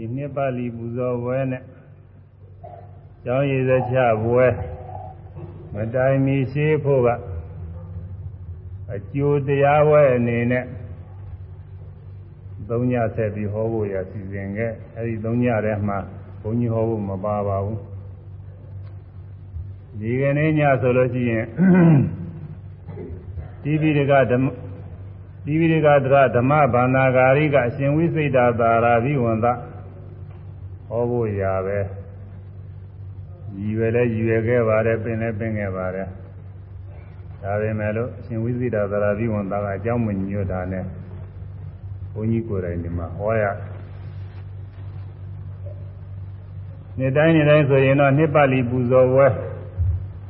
ဒီနှစ်ပါဠိပူဇော်ပွဲနဲ့ကျောင်းရည်စချပွဲမတိုင်မီရှိဖို့ကအကျိုးတရားပွဲအနေနဲ့သုံးညဆက်ပြီးဟောဖို့ရစီစဉ်ခဲ့အဲဒီသုံးညထဲမှာဘုန်းကြီးဟောဖို့မပါပါဘူးဒီကနေ့ညဆိုလို့ရှိရင်တိပိဒကဓမ္မတိပိဒကသရဓမ္မဘာနာဂာရိကအရှင်ဝိစိတ်တာသာရာဘိဝန္တ ဟောဖို့ရပဲရည်ရွယ်လဲရည်ရွယ်ခဲ့ပါတယ်ပင်လဲပင်ခဲ့ပါတယ်ဒါပေမဲ့လို့အရှင်ဝိသိတာသရာဘိဝန္တာကအကြောင်းမညွတ်တာနဲ့ဘုန်းကြီးကိုယ်တိုင်ဒီမှာဟောရနေ့တိုင်းနေ့တိုင်းဆိုရင်တော့နှစ်ပတ်လီပူဇော်ဝဲ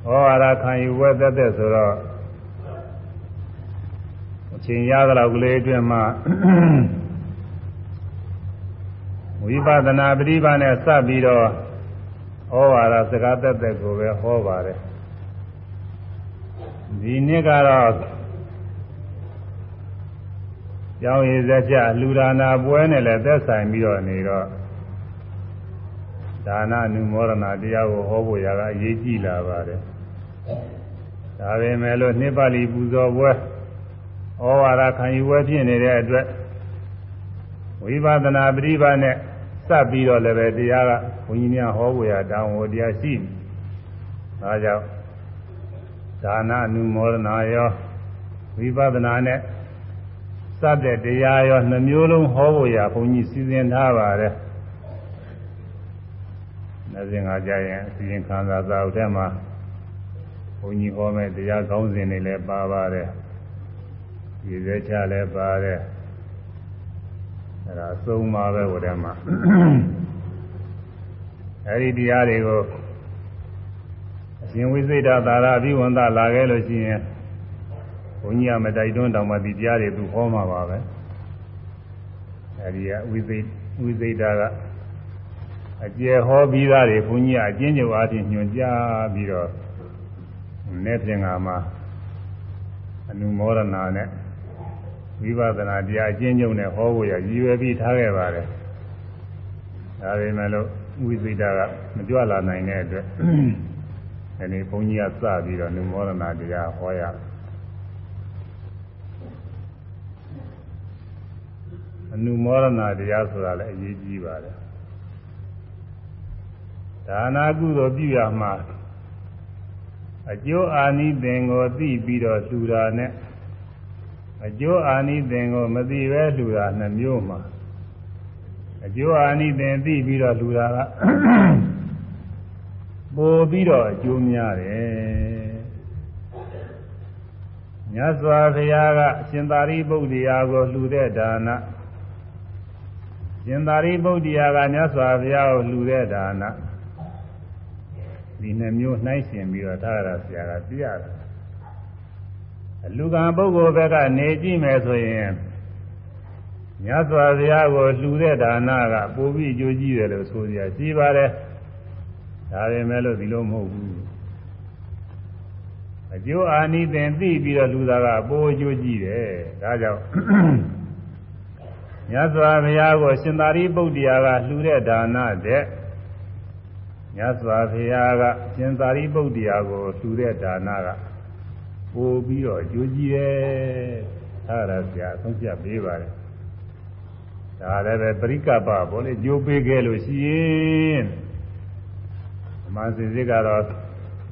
ဟောရခံယူဝဲသက်သက်ဆိုတော့အချိန်ရသလောက်ကလေးအတွင်းမှာ ဝိပဿနာပရိပါနဲ့စပ်ပြီးတော့ဟောဝါဒစကားသက်သက်ကိုပဲဟောပါတယ်ဒီနှစ်ကတော့ကျောင်းရည်စက်ချလူဒါနာပွဲနဲ့လည်းသက်ဆိုင်ပြီးတော့နေတော့ဒါနအနုမောဒနာတရားကိုဟောဖို့ရာကအရေးကြီးလာပါတယ်ဒါပေမဲ့လို့နှစ်ပါဠိပူဇော်ပွဲဩဝါဒခံယူပွဲဖြစ်နေတဲ့အတွက်ဝိပဿနာပရိပါနဲ့ စပ်ပြီးတော့လည်းပဲတရားကဘုန်းကြီးများဟောဖို့ရတောင်းဝတရားရှိတယ်။ဒါကြောင့်ဒါနအနုမောဒနာရောဝိပဿနာနဲ့စတဲ့တရားရောနှမျိုးလုံးဟောဖို့ရဘုန်းကြီးစီစဉ်ထားပါတယ်။နေ့စဉ်ကကြာရင်အစီရင်ခံစာစာအုပ်ထဲမှာဘုန်းကြီးဟောမဲ့တရားကောင်းစဉ်တွေလည်းပါပါတယ်။ဒီစဲချလည်းပါတယ်။ အဲဒါအဆုံးပါပဲဟိုထဲမှာအဲဒီတရားတွေကိုအရှင်ဝိသေဒသာရအဘိဝန္တလာခဲ့လို့ရှိရင်ဘုန်းကြီးကမတိုက်တွန်းတောင်မှဒီတရားတွေသူဟောမှာပါပဲအဲဒီကဝိသေဝိသေဒကအကျယ်ဟောပြီးသားတွေဘုန်းကြီးကအကျဉ်းချုပ်အားဖြင့်ညွှန်ကြားပြီးတော့နေ့ပြင်ကမှာအနုမောဒနာနဲ့ ဝိပဿနာတရားအကျဉ်းချုပ်နဲ့ဟောဖို့ရရည်ရွယ်ပြီးထားခဲ့ပါတယ်။ဒါပေမဲ့လို့ဝိသိတာကမကြွလာနိုင်တဲ့အတွက်ဒီနေ့ဘုန်းကြီးကစပြီးတော့နုမောဒနာတရားဟောရအနုမောဒနာတရားဆိုတာလည်းအရေးကြီးပါတယ်။ဒါနာကုသိုလ်ပြုရမှာအကျိုးအာနိသင်ကိုသိပြီးတော့လှူတာနဲ့ အကျိုးအာနိသင်ကိုမသိပဲလှူတာနှမျိုးမှာအကျိုးအာနိသင်သိပြီးတော့လှူတာကပိုပြီးတော့အကျိုးများတယ်မြတ်စွာဘုရားကအရှင်သာရိပုတ္တရာကိုလှူတဲ့ဒါနရှင်သာရိပုတ္တရာကမြတ်စွာဘုရားကိုလှူတဲ့ဒါနဒီနှမျိုးနှိုင်းရှင်ပြီးတော့သာရဆရာကပြရတယ် လူကံပုဂ္ဂိုလ်ဘက်ကနေကြည့်မယ်ဆိုရင်မြတ်စွာဘုရားကိုလှူတဲ့ဒါနကပိုပြီးအကျိုးကြီးတယ်လို့ဆိုရရှိပါတယ်ဒါပေမဲ့လို့ဒီလိုမဟုတ်ဘူးအကျိုးအာနိသင်သိပြီးတော့လူသားကပိုအကျိုးကြီးတယ်ဒါကြောင့်မြတ်စွာဘုရားကိုရှင်သာရိပုတ္တရာကလှူတဲ့ဒါနတဲ့မြတ်စွာဘုရားကရှင်သာရိပုတ္တရာကိုလှူတဲ့ဒါနက ပို့ပြီးတော့ကြိုးကြီးတယ်အဲ့ဒါဆရာဆုံးဖြတ်ပေးပါတယ်ဒါလည်းပဲပရိကပ္ပဘောလေကြိုးပေးခဲ့လို့ရှိရင်ဓမ္မစင်စစ်ကတော့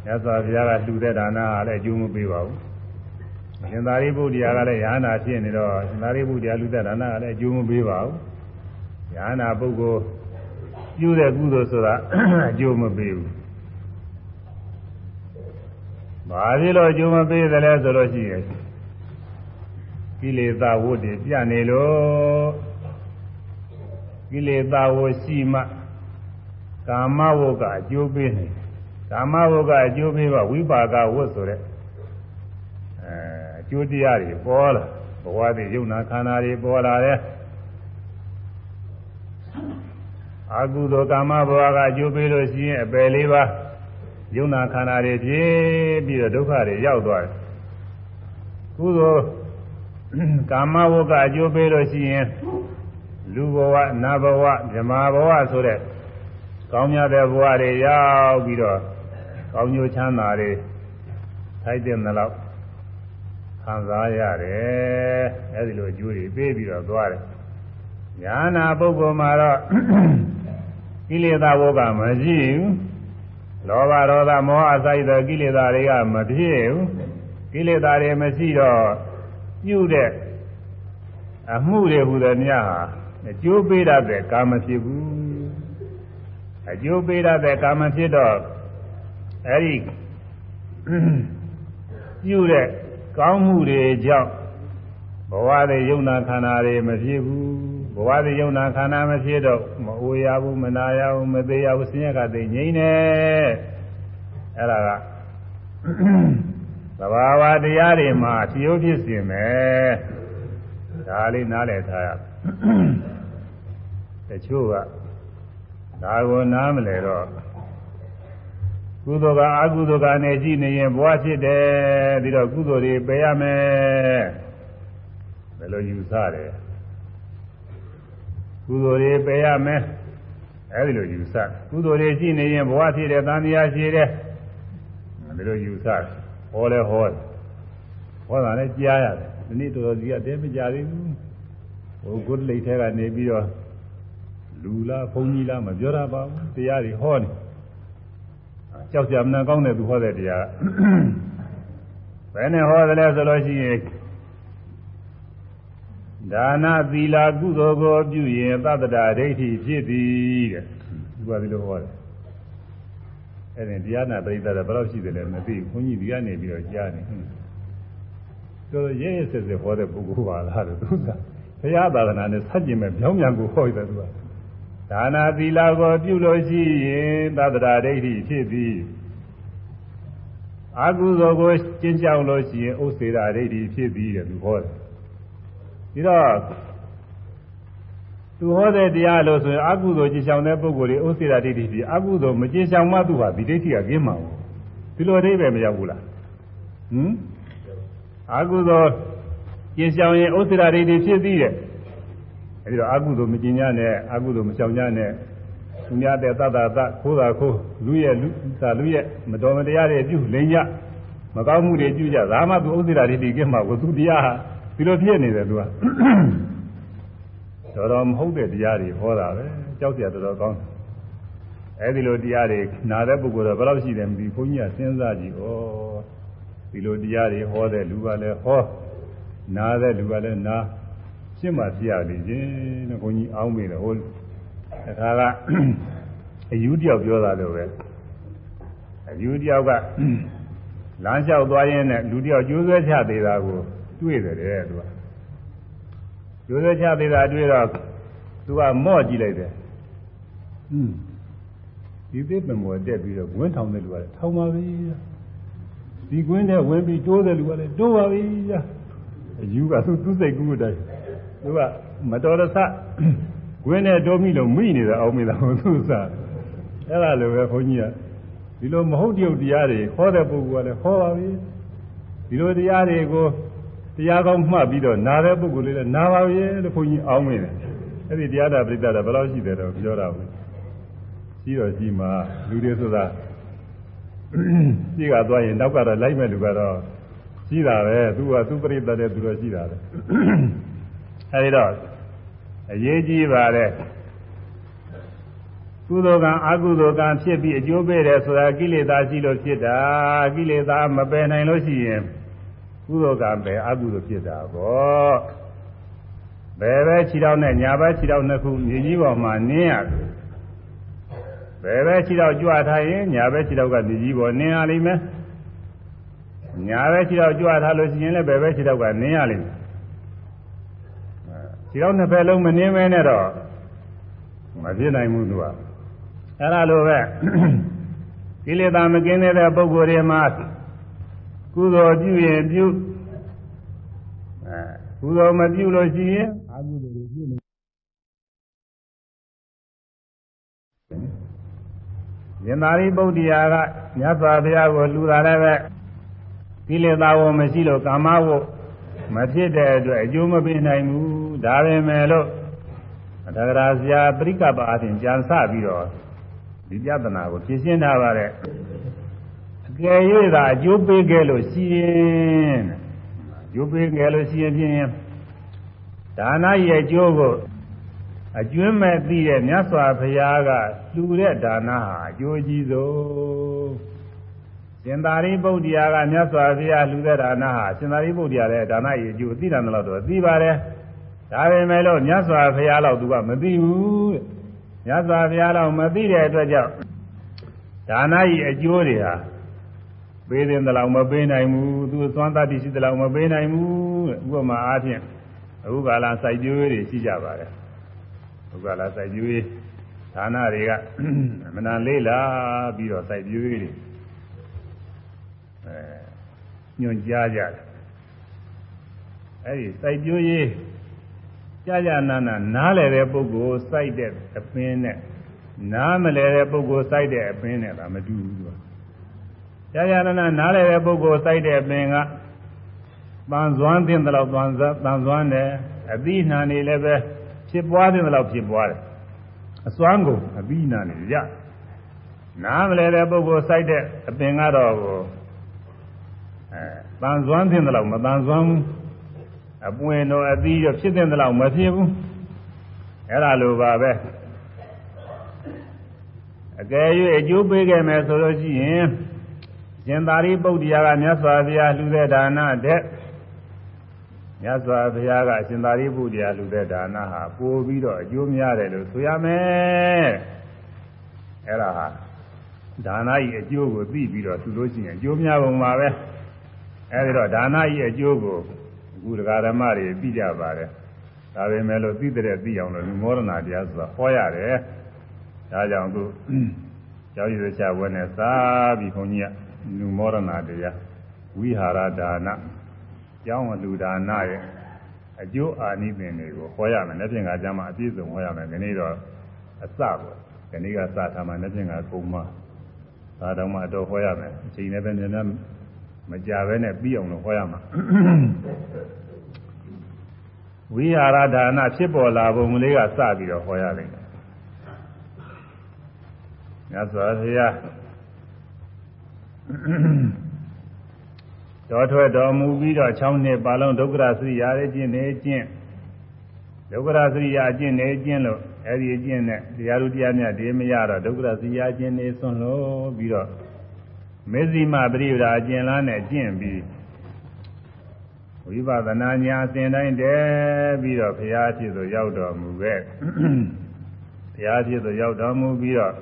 မြတ်စွာဘုရားကလှူတဲ့ဒါနကလည်းအကျိုးမပေးပါဘူးရှင်သာရိပုတ္တရာကလည်းယ ahanan ဖြစ်နေတော့ရှင်သာရိပုတ္တရာလှူတဲ့ဒါနကလည်းအကျိုးမပေးပါဘူးယ ahanan ပုဂ္ဂိုလ်ပြုတဲ့ကုသိုလ်ဆိုတာအကျိုးမပေးဘူး ဘာဖြစ်လို့အကျိုးမပေးသလဲဆိုလို့ရှိရင်ကိလေသာဝတ်တွေပြနေလို့ကိလေသာဝတ်ရှိမှကာမဝတ်ကအကျိုးပေးနေကာမဝတ်ကအကျိုးပေးပါဝိပါကဝတ်ဆိုတဲ့အဲအကျိုးတရားတွေပေါ်လာဘဝတွေယုံနာခန္ဓာတွေပေါ်လာတယ်အာဟုသောကာမဘဝကအကျိုးပေးလို့ရှိရင်အပယ်လေးပါး ယုံနာခန္ဓာတွေဖြစ်ပြီးတော့ဒုက္ခတွေရောက်သွားတယ်ကုသိုလ်ကာမဝုကအကျိုးပေးလို့ရှိရင်လူလူဘဝနတ်ဘဝဓမ္မဘဝဆိုတဲ့ကောင်းမြတ်တဲ့ဘဝတွေရောက်ပြီးတော့ကောင်းကျိုးချမ်းသာတွေထိုက်တဲ့လောက်ခံစားရတယ်အဲဒီလိုအကျိုးတွေပေးပြီးတော့သွားတယ်ညာနာပုဂ္ဂိုလ်မှာတော့ကိလေသာဘုကမရှိဘူး လောဘဒေါသမောဟအစိုက်သောကိလေသာတွေကမဖြစ်ဘူးကိလေသာတွေမရှိတော့ပြုတဲ့အမှုတွေဟူသည်များဟာအကျိုးပေးရတဲ့ကာမဖြစ်ဘူးအကျိုးပေးရတဲ့ကာမဖြစ်တော့အဲဒီပြုတဲ့ကောင်းမှုတွေကြောင့်ဘဝတွေယုံနာခန္ဓာတွေမဖြစ်ဘူး ဘဝတွေယုံနာခန္ဓာမဖြစ်တော့မအိုရဘူးမနာရဘူးမသေးရဘူးဆင်းရဲကသိငြိမ့်နေအဲ့ဒါကသဘာဝတရားတွေမှာဖြိုးဖြစ်စင်မယ်ဒါလေးနားလည်ထားရတချို့ကဒါကိုနားမလဲတော့ကုသိုလ်ကအကုသိုလ်ကနေကြည့်နေရင်ဘဝဖြစ်တယ်ပြီးတော့ကုသိုလ်တွေပယ်ရမယ်ဘယ်လိုယူဆတယ် ကုသိုလ်တွေပယ်ရမယ်အဲဒီလိုယူဆကုသိုလ်တွေရှိနေရင်ဘဝဖြစ်တယ်တန်တရားရှိတယ်ဒီလိုယူဆဟောလဲဟောဟောတာလည်းကြားရတယ်ဒီနေ့တော်တော်ကြီးကတဲမကြသေးဘူးဟိုကုသလိတ်ထဲကနေပြီးတော့လူလားဘုန်းကြီးလားမပြောတာပါဘူးတရားတွေဟောနေကြောက်ကြမနာကောင်းတဲ့သူဟောတဲ့တရားဘယ်နဲ့ဟောတယ်လဲဆိုလို့ရှိရင် ဒါနသီလာကုသိုလ်ကိုပြုရင်သတ္တရာဒိဋ္ဌိဖြစ်သည်တဲ့သူကဒီလိုဟောတယ်အဲ့ဒီတရားနာပရိသတ်ဘယ်လောက်ရှိတယ်လဲမသိဘူးခွန်ကြီးဒီကနေပြီးတော့ကြားနေဆိုတော့ရဲရဲဆက်ဆက်ဟောတဲ့ပုဂ္ဂိုလ်ပါလားလို့သူကဘုရားသာသနာနဲ့ဆက်ကျင်မဲ့ပြောင်းပြန်ကိုဟောရတယ်သူကဒါနာသီလာကိုပြုလို့ရှိရင်သတ္တရာဒိဋ္ဌိဖြစ်သည်အာကုသိုလ်ကိုကျင့်ကြံလို့ရှိရင်ဥစ္စေရာဒိဋ္ဌိဖြစ်သည်တဲ့သူဟောတယ် ပြီးတော့သူဟောတဲ့တရားလို့ဆိုရင်အကုသိုလ်ကြည်ဆောင်တဲ့ပုဂ္ဂိုလ်တွေဥစ္စေရာဒိဋ္ဌိဖြစ်အကုသိုလ်မကြည်ဆောင်မှသူဟာဒီဒိဋ္ဌိကကျင်းမှာဘူးဒီလိုအဓိပ္ပာယ်မရောက်ဘူးလားဟမ်အကုသိုလ်ကျင်ဆောင်ရင်ဥစ္စေရာဒိဋ္ဌိဖြစ်သည်တဲ့အဲဒီတော့အကုသိုလ်မကျင်냐နဲ့အကုသိုလ်မဆောင်냐နဲ့သူများတဲ့သတ္တသခိုးတာခိုးလူရဲ့လူသာလူရဲ့မတော်မတရားတွေပြုလိမ့်ကြမကောင်းမှုတွေပြုကြဒါမှသူဥစ္စေရာဒိဋ္ဌိကင်းမှာကိုသူတရားဟာ ဒီလိုဖြစ်နေတယ်သူကတော်တော်မဟုတ်တဲ့တရားတွေဟောတာပဲကြောက်ကြတော်တော်ကောင်းအဲဒီလိုတရားတွေနာတဲ့ပုဂ္ဂိုလ်တော့ဘယ်လောက်ရှိတယ်မသိဘုန်းကြီးကစဉ်းစားကြည့်ဩဒီလိုတရားတွေဟောတဲ့လူကလည်းဟောနာတဲ့လူကလည်းနာရှင်းမှပြရလေခြင်းတဲ့ဘုန်းကြီးအောင်းမိတယ်ဟိုတခါကအယူတယောက်ပြောတာလို့ပဲအယူတယောက်ကလမ်းလျှောက်သွားရင်းနဲ့လူတယောက်ကျိုးဆွဲချသေးတာကို တွေ့တယ်တဲ့သူကကျိုးဆွဲချသေးတာတွေ့တော့သူကမော့ကြည့်လိုက်တယ်ဟွန်းဒီသစ်ပင်ပေါ်တက်ပြီးတော့ဝင်းထောင်တဲ့လူကလည်းထောင်ပါပြီဒီကွင်းထဲဝင်ပြီးတိုးတဲ့လူကလည်းတိုးပါပြီအယူကသူသူ့စိတ်ကူးတိုင်းသူကမတော်တဆကွင်းထဲတိုးမိလို့မိနေတာအောင်မိတာဟိုသူ့စားအဲ့ဒါလိုပဲခွန်ကြီးကဒီလိုမဟုတ်တရုပ်တရားတွေဟောတဲ့ပုဂ္ဂိုလ်ကလည်းဟောပါပြီဒီလိုတရားတွေကို တရားကောင်းမှတ်ပြီးတော့နားတဲ့ပုဂ္ဂိုလ်လေးလည်းနားပါပြီလို့ခွန်ကြီးအောင်းမိတယ်အဲ့ဒီတရားတာပြိတ္တာဘယ်လောက်ရှိတယ်တော့ပြောတာဘူးရှိတော့ရှိမှလူတွေဆိုတာရှိကသွားရင်နောက်ကတော့လိုက်မဲ့လူကတော့ရှိတာပဲသူကသူပြိတ္တာတဲ့သူတော့ရှိတာပဲအဲဒီတော့အရေးကြီးပါတယ်ကုသိုလ်ကံအကုသိုလ်ကံဖြစ်ပြီးအကျိုးပေးတယ်ဆိုတာကိလေသာရှိလို့ဖြစ်တာကိလေသာမပယ်နိုင်လို့ရှိရင် ကုသိုလ်ကံပဲအကုသိုလ်ဖြစ်တာပေါ့ဘယ်ပဲခြေထောက်နဲ့ညာဘက်ခြေထောက်နှစ်ခုမြေကြီးပေါ်မှာနင်းရတယ်ဘယ်ပဲခြေထောက်ကြွထားရင်ညာဘက်ခြေထောက်ကမြေကြီးပေါ်နင်းရလိမ့်မယ်ညာဘက်ခြေထောက်ကြွထားလို့ရှိရင်လည်းဘယ်ပဲခြေထောက်ကနင်းရလိမ့်မယ်ခြေထောက်နှစ်ဖက်လုံးမနင်းမဲနဲ့တော့မဖြစ်နိုင်ဘူးသူကအဲ့ဒါလိုပဲကိလေသာမကင်းတဲ့ပုဂ္ဂိုလ်တွေမှာ ကုသိုလ်ပြုရင်ပြုအဲကုသိုလ်မပြုလို့ရှိရင်အကုသိုလ်တွေပြုနေရင်သာရိပုတ္တရာကမြတ်စွာဘုရားကိုလှူတာလည်းပဲကိလေသာဝမရှိလို့ကာမဝမဖြစ်တဲ့အတွက်အကျိုးမပေးနိုင်ဘူးဒါပဲမဲ့လို့ဒါကရာဆရာပရိကပအချင်းကြံစပြီးတော့ဒီပြဿနာကိုဖြေရှင်းထားပါတယ်အ ကယ်၍သာအကျိုးပေးခဲ့လို့ရှိရင်အကျိုးပေးခဲ့လို့ရှိရင်ဖြင့်ဒါနရဲ့အကျိုးကိုအကျွမ်းမဲ့သိတဲ့မြတ်စွာဘုရားကလှူတဲ့ဒါနဟာအကျိုးကြီးဆုံးရှင်သာရိပုတ္တရာကမြတ်စွာဘုရားလှူတဲ့ဒါနဟာရှင်သာရိပုတ္တရာရဲ့ဒါနရဲ့အကျိုးသိတယ်လို့တော့သိပါတယ်ဒါပေမဲ့လို့မြတ်စွာဘုရားလောက်သူကမသိဘူးတဲ့မြတ်စွာဘုရားလောက်မသိတဲ့အတွက်ကြောင့်ဒါနရဲ့အကျိုးတွေဟာ ပေးတဲ့တလောက်မပေးနိုင်ဘူးသူသွမ်းတတ်ရှိတဲ့လောက်မပေးနိုင်ဘူးတဲ့ဥပမာအားဖြင့်အခုကာလစိုက်ပျိုးတွေရှိကြပါတယ်အခုကာလစိုက်ပျိုးဌာနတွေကအမနာလေးလာပြီးတော့စိုက်ပျိုးတွေအဲညွန်ကြားကြတယ်အဲဒီစိုက်ပျိုးရေးကြာကြာနာနာနားလည်တဲ့ပုဂ္ဂိုလ်စိုက်တဲ့အပင်းနဲ့နားမလည်တဲ့ပုဂ္ဂိုလ်စိုက်တဲ့အပင်းနဲ့ကမတူဘူးသူ ကကြာကြာနာနာနားလည်တဲ့ပုဂ္ဂိုလ်စိုက်တဲ့အပင်ကပန်စွမ်းတဲ့လောက်ပန်ပန်စွမ်းတယ်အသီးနှံနေလည်းပဲဖြစ်ပွားတဲ့လောက်ဖြစ်ပွားတယ်အစွမ်းကုန်အသီးနှံနေရနားမလည်တဲ့ပုဂ္ဂိုလ်စိုက်တဲ့အပင်ကတော့ကိုအဲပန်စွမ်းတဲ့လောက်မပန်စွမ်းဘူးအပွင့်တော့အသီးတော့ဖြစ်တဲ့လောက်မဖြစ်ဘူးအဲ့ဒါလိုပါပဲအကယ်၍အကျိုးပေးခဲ့မယ်ဆိုလို့ရှိရင် ရှင်သာရိပုတ္တရာကမြတ်စွာဘုရားလှူတဲ့ဒါနတဲ့မြတ်စွာဘုရားကရှင်သာရိပုတ္တရာလှူတဲ့ဒါနဟာပိုပြီးတော့အကျိုးများတယ်လို့ဆိုရမယ်အဲ့ဒါဟာဒါနဤအကျိုးကိုသိပြီးတော့သူလို့ရှိရင်အကျိုးများပုံပါပဲအဲဒီတော့ဒါနဤအကျိုးကိုအခုဒကာဓမ္မတွေသိကြပါတယ်ဒါပေမဲ့လို့သိတဲ့သိအောင်လို့လူမောဒနာတရားဆိုတာဟောရတယ်ဒါကြောင့်အခုကျောင်းရည်ချဝဲနဲ့စာပြီးခွန်ကြီးက လူမောဒနာတရားဝိဟာရဒါနကျောင်းလူဒါနရဲ့အကျိုးအာနိသင်တွေကိုဟောရမယ်။လက်ဖြင့်ကကျမ်းမှာအပြည့်စုံဟောရမယ်။ဒီနေ့တော့အစပေါ့။ဒီနေ့ကစထားမှလက်ဖြင့်ကကုံမ။ဒါတော့မှတော့ဟောရမယ်။အချိန်နဲ့ပဲနည်းနည်းမကြဘဲနဲ့ပြီးအောင်လို့ဟောရမှာ။ဝိဟာရဒါနဖြစ်ပေါ်လာပုံလေးကစပြီးတော့ဟောရလိမ့်မယ်။မြတ်စွာဘုရား တော်ထွက်တော်မူပြီးတော့6နှစ်ပါလုံးဒုက္ခရစရိယာရဲ့ကျင့်နေကျင့်ဒုက္ခရစရိယာကျင့်နေကျင့်လို့အဲဒီအကျင့်နဲ့တရားလူတရားမြတ်ဒီမရတော့ဒုက္ခရစရိယာကျင့်နေဆွန့်လို့ပြီးတော့မေဇိမပရိပဒါအကျင့်လားနဲ့ကျင့်ပြီးဝိပဿနာညာအစဉ်တိုင်းတည်းပြီးတော့ဘုရားဖြစ်သို့ရောက်တော်မူခဲ့ဘုရားဖြစ်သို့ရောက်တော်မူပြီးတော့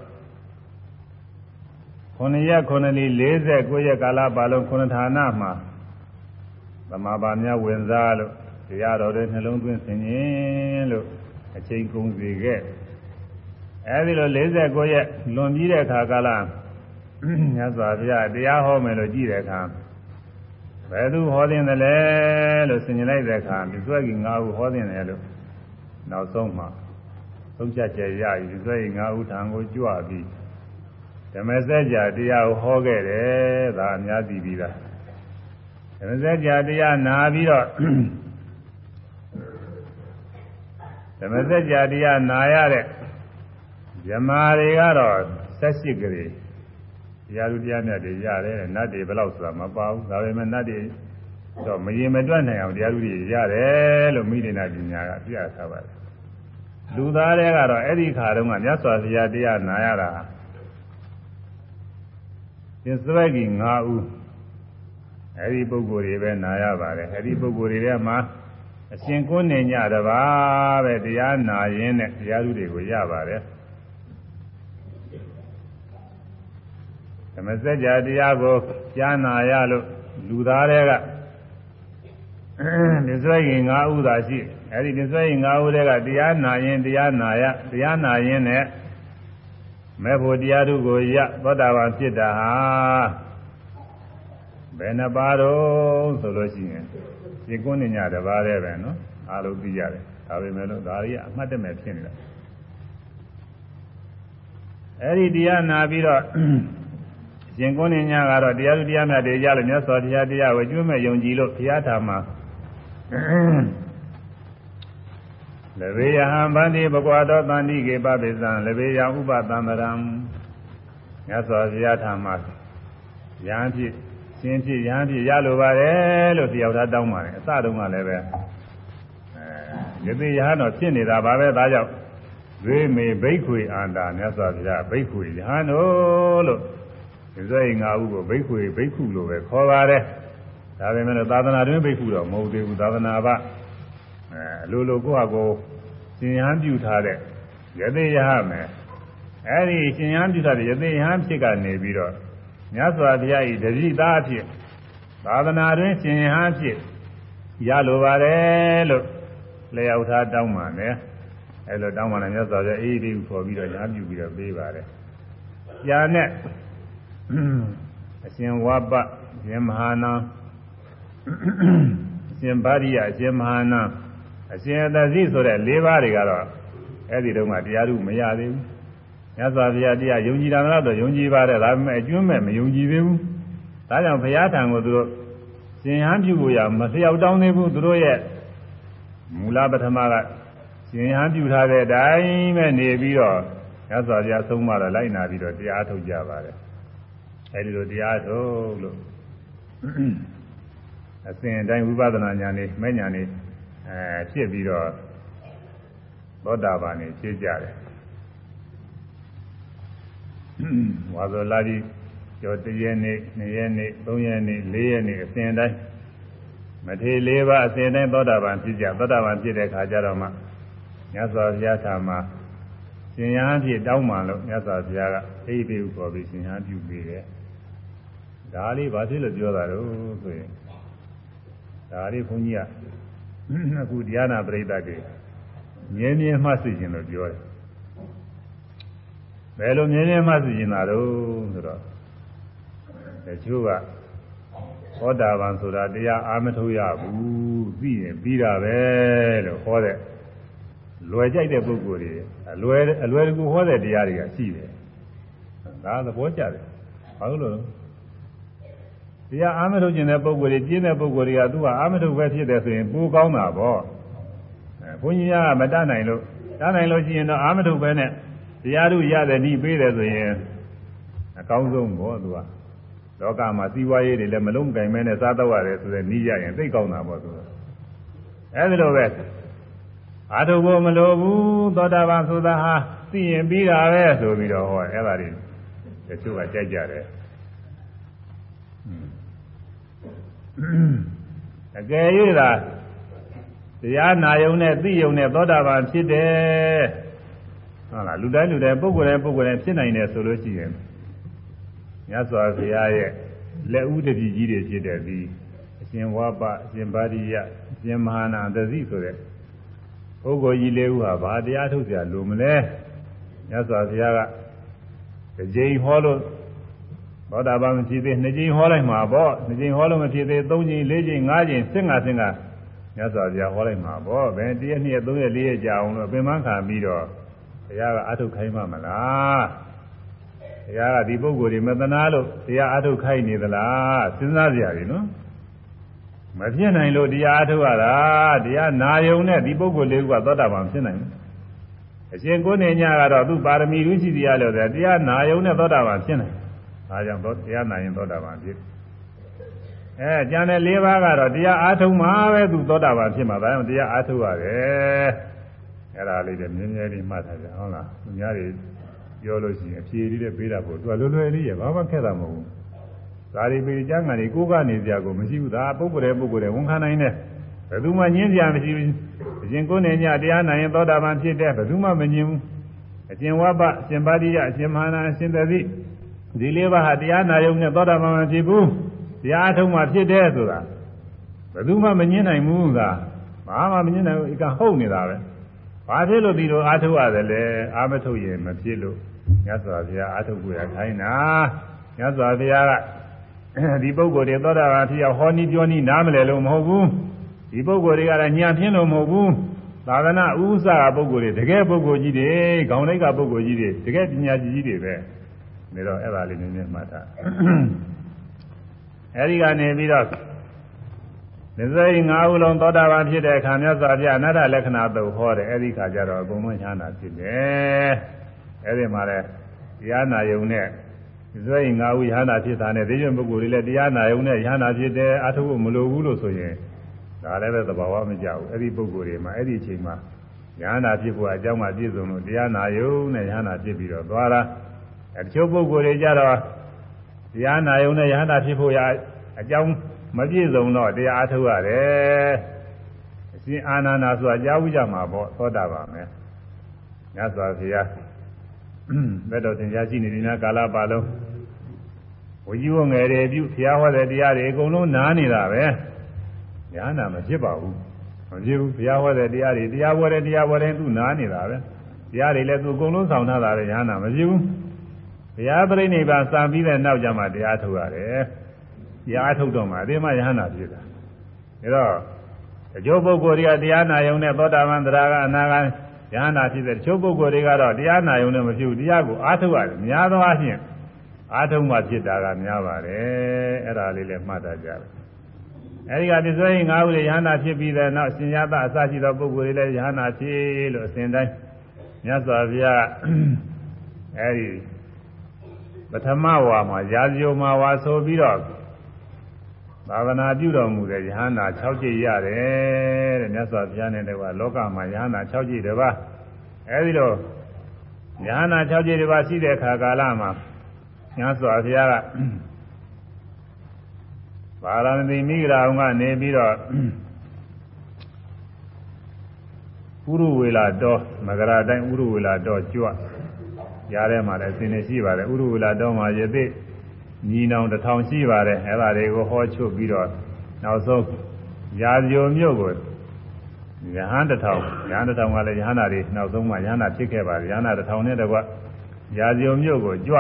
9ရက်9လီ49ရက်ကာလပါလုံး9ဌာနမှာသမာပါများဝင်စားလို့တရားတော်တွေနှလုံးသွင်းဆင်ခြင်းလို့အချိန်ကုန်စေခဲ့အဲဒီလို49ရက်လွန်ပြီးတဲ့အခါကာလမြတ်စွာဘုရားတရားဟောမယ်လို့ကြည့်တဲ့အခါဘယ်သူဟောတင်တယ်လဲလို့ဆင်ခြင်လိုက်တဲ့အခါဒီစွဲကြီး၅ဦးဟောတင်တယ်လို့နောက်ဆုံးမှသုံးချက်ကျရည်ဒီစွဲကြီး၅ဦးထံကိုကြွပြီး ဓမ္မစကြာတရားကိုဟောခဲ့တယ်ဒါအများသိပြီးသားဓမ္မစကြာတရားနာပြီးတော့ဓမ္မစကြာတရားနာရတဲ့ဇမားတွေကတော့78ကလေးတရားလူတရားမြတ်တွေရတယ်နတ်တွေဘယ်လောက်ဆိုတာမပါဘူးဒါပေမဲ့နတ်တွေတော့မရင်မတွက်နိုင်အောင်တရားလူတွေရတယ်လို့မိဒိနာပညာကပြထားပါတယ်လူသားတွေကတော့အဲ့ဒီခါတုန်းကမြတ်စွာဘုရားတရားနာရတာ သင်္စဝက်ကြီး5ဦးအဲဒီပုဂ္ဂိုလ်တွေပဲနာရပါတယ်အဲဒီပုဂ္ဂိုလ်တွေထဲမှာအရှင်ကိုနေညတပါးပဲတရားနာရင်းနဲ့တရားသူတွေကိုရပါတယ်ဓမ္မစကြာတရားကိုကြားနာရလို့လူသားတွေကသစ္စာရင်5ဦးသာရှိအဲဒီသစ္စာရင်5ဦးတွေကတရားနာရင်တရားနာရတရားနာရင်နဲ့ မဲ့ဖို့တရားတို့ကိုရသောတာပန်ဖြစ်တာဟာဘယ်နှပါတော့ဆိုလို့ရှိရင်ဒီကုဏ္ဏညတပါးတည်းပဲနော်အားလုံးသိရတယ်ဒါပေမဲ့လို့ဒါရီကအမှတ်တမဲ့ဖြစ်နေတာအဲ့ဒီတရားနာပြီးတော့ရှင်ကုဏ္ဏညကတော့တရားသူတရားမြတ်တွေရလို့မြတ်စွာဘုရားတရားကိုကျွမ်းမဲ့ယုံကြည်လို့ဘုရားထာမှာ လဘေယဟံဗန္တိဘဂဝါတော်တန်တိကေပပိသံလဘေယဥပသံ္မရံမြတ်စွာဘုရားထာမယဟန်ဖြစ်ရှင်ဖြစ်ယဟန်ဖြစ်ရလိုပါတယ်လို့တယောက်သားတောင်းပါတယ်အစတုန်းကလည်းပဲအဲယသိယဟန်တော့ဖြစ်နေတာပါပဲဒါကြောင့်ဝိမေဘိက္ခွေအန္တာမြတ်စွာဘုရားဘိက္ခွေယဟန်တို့လို့ဒီစိတ်ငါဥကိုဘိက္ခွေဘိက္ခုလို့ပဲခေါ်ပါတယ်ဒါပေမဲ့သာသနာတွင်ဘိက္ခုတော့မဟုတ်သေးဘူးသာသနာ့ဘ အဲအလိုလိုကိုယ့်ဟာကိုယ်ရှင်ယဟန်ပြုထားတဲ့ယသိယဟမယ်အဲ့ဒီရှင်ယဟန်ပြုထားတဲ့ယသိယဟန်ဖြစ်ကနေပြီးတော့မြတ်စွာဘုရားဤတတိသားဖြစ်သာသနာတွင်ရှင်ယဟန်ဖြစ်ရလိုပါတယ်လို့လျှောက်ထားတောင်းပါမယ်အဲ့လိုတောင်းပါတယ်မြတ်စွာဘုရားအေးဒီကိုခေါ်ပြီးတော့ညာပြုပြီးတော့ပေးပါတယ်။ညာနဲ့အရှင်ဝါပအရှင်မဟာနာအရှင်ဗာရိယအရှင်မဟာနာ အရှင်အတသိဆိုတဲ့၄ပါးတွေကတော့အဲ့ဒီတုန်းကတရားထုမရသေးဘူးမြတ်စွာဘုရားတရားယုံကြည်တာမလားတော့ယုံကြည်ပါတယ်ဒါပေမဲ့အကျွမ်းမဲ့မယုံကြည်သေးဘူးဒါကြောင့်ဘုရားထံကိုသူတို့ရှင်ဟန်ပြုဖို့ရမလျှောက်တောင်းသေးဘူးသူတို့ရဲ့မူလပထမကရှင်ဟန်ပြုထားတဲ့အတိုင်းပဲနေပြီးတော့မြတ်စွာဘုရားဆုံးမတော့လိုက်နာပြီးတော့တရားထုတ်ကြပါတယ်အဲဒီလိုတရားထုတ်လို့အစဉ်အတိုင်းဝိပဿနာဉာဏ်နဲ့မဲ့ဉာဏ်နဲ့ အဲဖြစ်ပြီးတော့သောတာပန်နေဖြစ်ကြတယ်ဝါဇောလာကြီးကျော်တရက်နေ့နှစ်ရက်နေ့သုံးရက်နေ့လေးရက်နေ့အစဉ်တိုင်းမထေလေးပါအစဉ်တိုင်းသောတာပန်ဖြစ်ကြသောတာပန်ဖြစ်တဲ့ခါကျတော့မှမြတ်စွာဘုရားထာမှာရှင်ရဟန်းဖြစ်တောင်းမှလို့မြတ်စွာဘုရားကအိပ်ပြီးခေါ်ပြီးရှင်ရဟန်းပြုပေးတယ်ဒါလေးဘာဖြစ်လို့ပြောတာတော့ဆိုရင်ဒါလေးဘုန်းကြီးက အခုတရားနာပရိသတ်တွေမြဲမြဲမှတ်သိခြင်းလို့ပြောတယ်ဘယ်လိုမြဲမြဲမှတ်သိခြင်းတာတော့ဆိုတော့တချို့ကသောတာပန်ဆိုတာတရားအာမထုတ်ရဘူးသိရင်ပြီးတာပဲလို့ဟောတဲ့လွယ်ကြိုက်တဲ့ပုဂ္ဂိုလ်တွေအလွယ်အလွယ်တကူဟောတဲ့တရားတွေကရှိတယ်ဒါသဘောကျတယ်ဘာလို့လဲ တရားအာမထုတ်ခြင်းတဲ့ပုဂ္ဂိုလ်တွေကျင်းတဲ့ပုဂ္ဂိုလ်တွေကသူကအာမထုတ်ပဲဖြစ်တယ်ဆိုရင်ပိုကောင်းတာပေါ့အဲဘုန်းကြီးကမတတ်နိုင်လို့တတ်နိုင်လို့ရှိရင်တော့အာမထုတ်ပဲနဲ့တရားတို့ရတယ်ဤပေးတယ်ဆိုရင်အကောင်းဆုံးပေါ့သူကလောကမှာစီးပွားရေးတွေလည်းမလုံးကင်မဲနဲ့စားတော့ရတယ်ဆိုတဲ့ဤရရင်သိကောင်းတာပေါ့သူကအဲဒီလိုပဲအာထုဖို့မလိုဘူးသောတာပန်ဆိုတာဟာသိရင်ပြီးတာပဲဆိုပြီးတော့ဟောအဲ့ဒါတွေတချို့ကကြိုက်ကြတယ် အကယ်၍သာတရားနာယုံနဲ့သိယုံနဲ့သောတာပန်ဖြစ်တယ်ဟုတ်လားလူတိုင်းလူတိုင်းပုဂ္ဂိုလ်တိုင်းပုဂ္ဂိုလ်တိုင်းဖြစ်နိုင်တယ်ဆိုလို့ရှိရင်မြတ်စွာဘုရားရဲ့လက်ဦးတပည့်ကြီးတွေဖြစ်တဲ့ဒီအရှင်ဝါပအရှင်ဗာရိယအရှင်မဟာနာတသိဆိုတဲ့ပုဂ္ဂိုလ်ကြီးလေးဦးဟာဘာတရားထုတ်ကြလို့မလဲမြတ်စွာဘုရားကကြိမ်ဟောလို့ သောတာပန်မဖြစ်သေးနှစ်ကြိမ်ဟောလိုက်မှာပေါ့နှစ်ကြိမ်ဟောလို့မဖြစ်သေးသုံးကြိမ်လေးကြိမ်ငါးကြိမ်ဆင့်ငါဆင့်ငါမြတ်စွာဘုရားဟောလိုက်မှာပေါ့ဘယ်တရက်နှစ်ရက်သုံးရက်လေးရက်ကြာအောင်လို့ပင်မခံပြီးတော့ဘုရားကအထုတ်ခိုင်းမှမလားဘုရားကဒီပုဂ္ဂိုလ်တွေမသနာလို့တရားအထုတ်ခိုင်းနေသလားစဉ်းစားကြရတယ်နော်မဖြစ်နိုင်လို့တရားအထုတ်ရတာတရားနာယုံနဲ့ဒီပုဂ္ဂိုလ်လေးကသောတာပန်ဖြစ်နိုင်တယ်အရှင်ကိုနေညကတော့သူပါရမီလူရှိတရားလို့တရားနာယုံနဲ့သောတာပန်ဖြစ်နိုင်တယ် ဒါကြောင့်သောတရားနာရင်သောတာပန်ဖြစ်အဲကျန်တဲ့၄ပါးကတော့တရားအားထုတ်မှပဲသူသောတာပန်ဖြစ်မှာဒါကြောင့်တရားအားထုတ်ရတယ်အဲ့ဒါလေးတွေမြင်းမြဲလေးမှတ်ထားကြဟုတ်လားသူများတွေပြောလို့ရှိရင်အဖြေလေးတွေပေးတာပေါ့သူကလွယ်လွယ်လေးရဘာမှခက်တာမဟုတ်ဘူးဒါတွေပြီးကျမ်းဂန်တွေကိုးကနေစရာကိုမရှိဘူးဒါပုဂ္ဂိုလ်တဲ့ပုဂ္ဂိုလ်တဲ့ဝန်ခံနိုင်တယ်ဘယ်သူမှညင်းစရာမရှိဘူးအရှင်ကိုယ်နဲ့ညတရားနာရင်သောတာပန်ဖြစ်တဲ့ဘယ်သူမှမညင်းဘူးအရှင်ဝဘအရှင်ပါတိယအရှင်မဟာနာအရှင်သတိ ဒီလေးပါးဟာတရားနာယုံနဲ့သောတာပန်မဖြစ်ဘူးတရားအထုံးမှဖြစ်တယ်ဆိုတာဘယ်သူမှမငင်းနိုင်ဘူးကဘာမှမငင်းနိုင်ဘူးအကဟုတ်နေတာပဲဘာဖြစ်လို့ဒီလိုအာထုတ်ရတယ်လဲအာမထုတ်ရင်မဖြစ်လို့မြတ်စွာဘုရားအာထုတ်ကိုရခိုင်းတာမြတ်စွာဘုရားကဒီပုဂ္ဂိုလ်တွေသောတာပန်ဖြစ်အောင်ဟောနီးပြောနီးနားမလဲလို့မဟုတ်ဘူးဒီပုဂ္ဂိုလ်တွေကလည်းညံပြင်းလို့မဟုတ်ဘူးသာသနာဥစ္စာပုဂ္ဂိုလ်တွေတကယ်ပုဂ္ဂိုလ်ကြီးတွေခေါင်းလိုက်ကပုဂ္ဂိုလ်ကြီးတွေတကယ်ပညာကြီးကြီးတွေပဲ နေတော့အဲ့ဒါလေးနည်းနည်းမှတ်ထားအဲဒီကနေပြီးတော့ဒီစိတ်ငါးဦးလုံးသောတာပန်ဖြစ်တဲ့အခါမြတ်စွာဘုရားအနတ္တလက္ခဏာသုတ်ဟောတယ်အဲ့ဒီခါကျတော့အကုန်လုံးချမ်းသာဖြစ်တယ်အဲ့ဒီမှာလဲတရားနာယုံနဲ့ဒီစိတ်ငါးဦးရဟန္တာဖြစ်တာနဲ့ဒီကျင့်ပုဂ္ဂိုလ်တွေလည်းတရားနာယုံနဲ့ရဟန္တာဖြစ်တယ်အထုပ်မလိုဘူးလို့ဆိုရင်ဒါလည်းပဲသဘာဝမကျဘူးအဲ့ဒီပုဂ္ဂိုလ်တွေမှာအဲ့ဒီအချိန်မှာရဟန္တာဖြစ်ဖို့အကြောင်းမှပြည့်စုံလို့တရားနာယုံနဲ့ရဟန္တာဖြစ်ပြီးတော့သွားတာ အဲတချို့ပုဂ္ဂိုလ်တွေကြတော့တရားနာယုံနဲ့ရဟန္တာဖြစ်ဖို့ရအကြောင်းမပြည့်စုံတော့တရားအထုတ်ရတယ်အရှင်အာနန္ဒာဆိုတာကြားဘူးကြမှာပေါ့သောတာပန်ပဲညစွာဘုရားဘယ်တော့သင်ကြားရှိနေဒီနာကာလပါလုံးဝကြီးဝငယ်တွေပြုဘုရားဟောတဲ့တရားတွေအကုန်လုံးနားနေတာပဲညာနာမဖြစ်ပါဘူးမဖြစ်ဘူးဘုရားဟောတဲ့တရားတွေတရားဟောတဲ့တရားဟောတဲ့သူနားနေတာပဲတရားတွေလည်းသူအကုန်လုံးဆောင်ထားတာပဲညာနာမဖြစ်ဘူး ဘုရားပြိဋိဘံစံပြီးတဲ့နောက်ကျမှတရားထုတ်ရတယ်တရားထုတ်တော့မှအသေးမှယဟနာဖြစ်တာဒါတော့တချို့ပုဂ္ဂိုလ်တွေကတရားနာယုံနဲ့သောတာပန်တရားကအနာဂတ်ယဟနာဖြစ်တဲ့တချို့ပုဂ္ဂိုလ်တွေကတော့တရားနာယုံနဲ့မဖြစ်ဘူးတရားကိုအားထုတ်ရတယ်များသောအားဖြင့်အားထုတ်မှဖြစ်တာကများပါတယ်အဲ့ဒါလေးလည်းမှတ်တတ်ကြတယ်အဲဒီကပစ္စည်းငါးဦးလေယဟနာဖြစ်ပြီးတဲ့နောက်ရှင်ရသအစရှိသောပုဂ္ဂိုလ်တွေလည်းယဟနာဖြစ်လို့အစဉ်တိုင်းမြတ်စွာဘုရားအဲဒီ ပထမဝါမှာရာဇယုံမှာဝါဆိုပြီးတော့သာသနာပြုတော်မူတဲ့ယဟန္တာ6ကြိတ်ရတယ်တဲ့မြတ်စွာဘုရားနဲ့တကွာလောကမှာယဟန္တာ6ကြိတ်တပါးအဲဒီလိုယဟန္တာ6ကြိတ်တပါးရှိတဲ့အခါကာလမှာမြတ်စွာဘုရားကပါရမီမိဂရာအောင်ကနေပြီးတော့ဥရဝေလာတော်မဂရာတိုင်းဥရဝေလာတော်ကြွ ရားထဲမှာလည်းအစဉ်နေရှိပါတယ်ဥရဝေလာတော်မှာယသိညီနောင်တစ်ထောင်ရှိပါတယ်အဲ့ဒါတွေကိုဟောချုပ်ပြီးတော့နောက်ဆုံးရာဇိုမြို့ကိုယဟန်တစ်ထောင်ယဟန်တစ်ထောင်ကလည်းယဟန္တာတွေနောက်ဆုံးမှယဟန္တာဖြစ်ခဲ့ပါတယ်ယဟန္တာတစ်ထောင်နဲ့တကွရာဇိုမြို့ကိုကြွ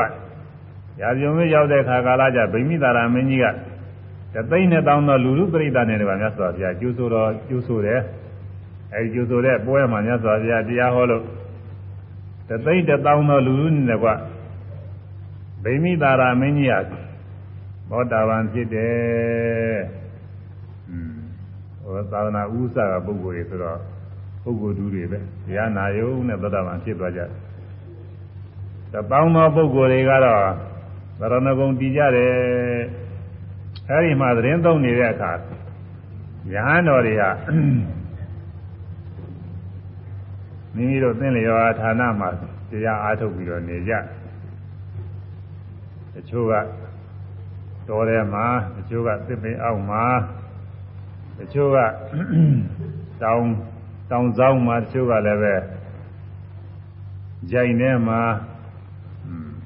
ရာဇိုမြို့ရောက်တဲ့ခါကာလကျဗိမိတာရမင်းကြီးကတသိန်းနဲ့တောင်းသောလူလူပရိသတ်နဲ့တကွမြတ်စွာဘုရားကျူးဆိုတော်ကျူးဆိုတယ်အဲဒီကျူးဆိုတဲ့ပွဲမှာမြတ်စွာဘုရားတရားဟောလို့ တသိန်းတစ်တောင်းသောလူလူနဲ့တကွဗိမိတာရမင်းကြီးကဘောတာပန်ဖြစ်တယ်။อืมဟိုသာသနာဥစ္စာကပုဂ္ဂိုလ်တွေဆိုတော့ပုဂ္ဂိုလ်တူတွေပဲ။တရားနာယုံနဲ့သောတာပန်ဖြစ်သွားကြတယ်။တပေါင်းသောပုဂ္ဂိုလ်တွေကတော့သရဏဂုံတည်ကြတယ်။အဲဒီမှာသတင်းသုံးနေတဲ့အခါယဟန်တော်တွေက မိမိတို့သင်လျောဌာနမှာတရားအားထုတ်ပြီးတော့နေကြ။တချို့ကတော်ထဲမှာတချို့ကသစ်ပင်အောက်မှာတချို့ကတောင်တောင်ဆောင်မှာတချို့ကလည်းပဲကြိုင်ထဲမှာ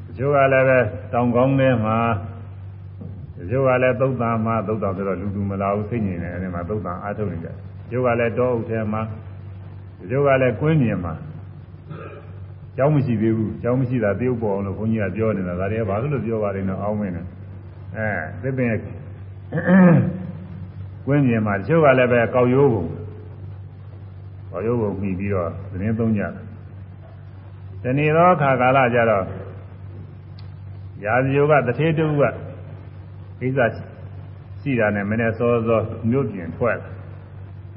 တချို့ကလည်းပဲတောင်ကောင်းထဲမှာတချို့ကလည်းသုတ်တံမှာသုတ်တံဆိုတော့လူလူမလာဘူးစိတ်ငြိမ်တယ်အဲဒီမှာသုတ်တံအားထုတ်နေကြတချို့ကလည်းတောအုပ်ထဲမှာ တချို့ကလည်းကွင်းမြင်မှာကျောင်းမရှိသေးဘူးကျောင်းမရှိတာတရုပ်ပေါ်အောင်လို့ဘုန်းကြီးကပြောနေတာဒါတွေကဘာလို့ပြောပါလိမ့်တော့အောင်းမင်းနဲ့အဲသစ်ပင်ကွင်းမြင်မှာတချို့ကလည်းပဲကောက်ရိုးပုံကောက်ရိုးပုံပြီးပြီးတော့သတင်းသုံးကြတယ်ဒီနေ့တော့ခါကာလကြတော့ရာဇယိုကတထေတူကကိစ္စရှိတာနဲ့မနေ့စောစောမြို့ပြင်ထွက်ထွ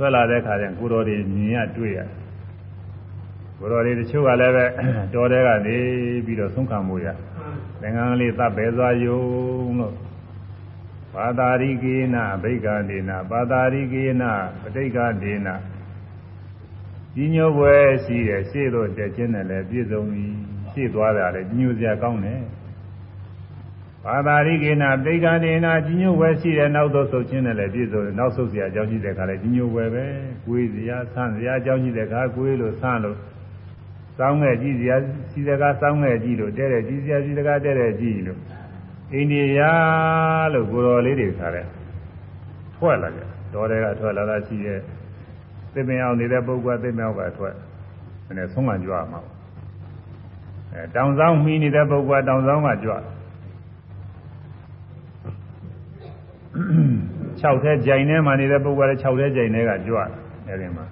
က်လာတဲ့ခါကျကိုတော်တွေမြင်ရတွေ့ရတယ်ကိုတော်တွေတချို့ကလည်းပဲတော်တဲ့ကနေပြီးတော့သုံးခံမှုရသင်္ကန်းလေးသတ်ပဲသွားယုံလို့ပါတာရိကေနဗိက္ခဒေနပါတာရိကေနပဋိက္ခဒေနကြီးညိုပွဲရှိတယ်ရှေ့တော့တက်ခြင်းနဲ့လည်းပြည့်စုံပြီရှေ့သွားတာလည်းကြီးညိုစရာကောင်းတယ် ပါတာရိကေနပဋိက္ခဒေနကြီးညိုပွဲရှိတယ်နောက်တော့ဆုတ်ခြင်းနဲ့လည်းပြည့်စုံတယ်နောက်ဆုတ်စရာအကြောင်းရှိတဲ့ခါလည်းကြီးညိုပွဲပဲကိုယ်စရာဆန်းစရာအကြောင်းရှိတဲ့ခါကိုယ်လို့ဆန်းလို့စောင်းခဲ့ကြည့်စရာစီစကားစောင်းခဲ့ကြည့်လို့တဲ့တဲ့ကြည့်စရာစီစကားတဲ့တဲ့ကြည့်လို့အိန္ဒိယလို့ကိုတော်လေးတွေခါတဲ့ထွက်လာကြတော်တွေကထွက်လာတာရှိရဲ့သစ်ပင်အောင်နေတဲ့ပုဂ္ဂိုလ်သစ်ပင်အောင်ကထွက်မနေ့ဆုံးမှကြွမှာအဲတောင်ဆောင်မှီနေတဲ့ပုဂ္ဂိုလ်တောင်ဆောင်ကကြွ 6ထဲကြိုင်ထဲမှာနေတဲ့ပုဂ္ဂိုလ်လည်း6ထဲကြိုင်ထဲကကြွအဲဒီမှာ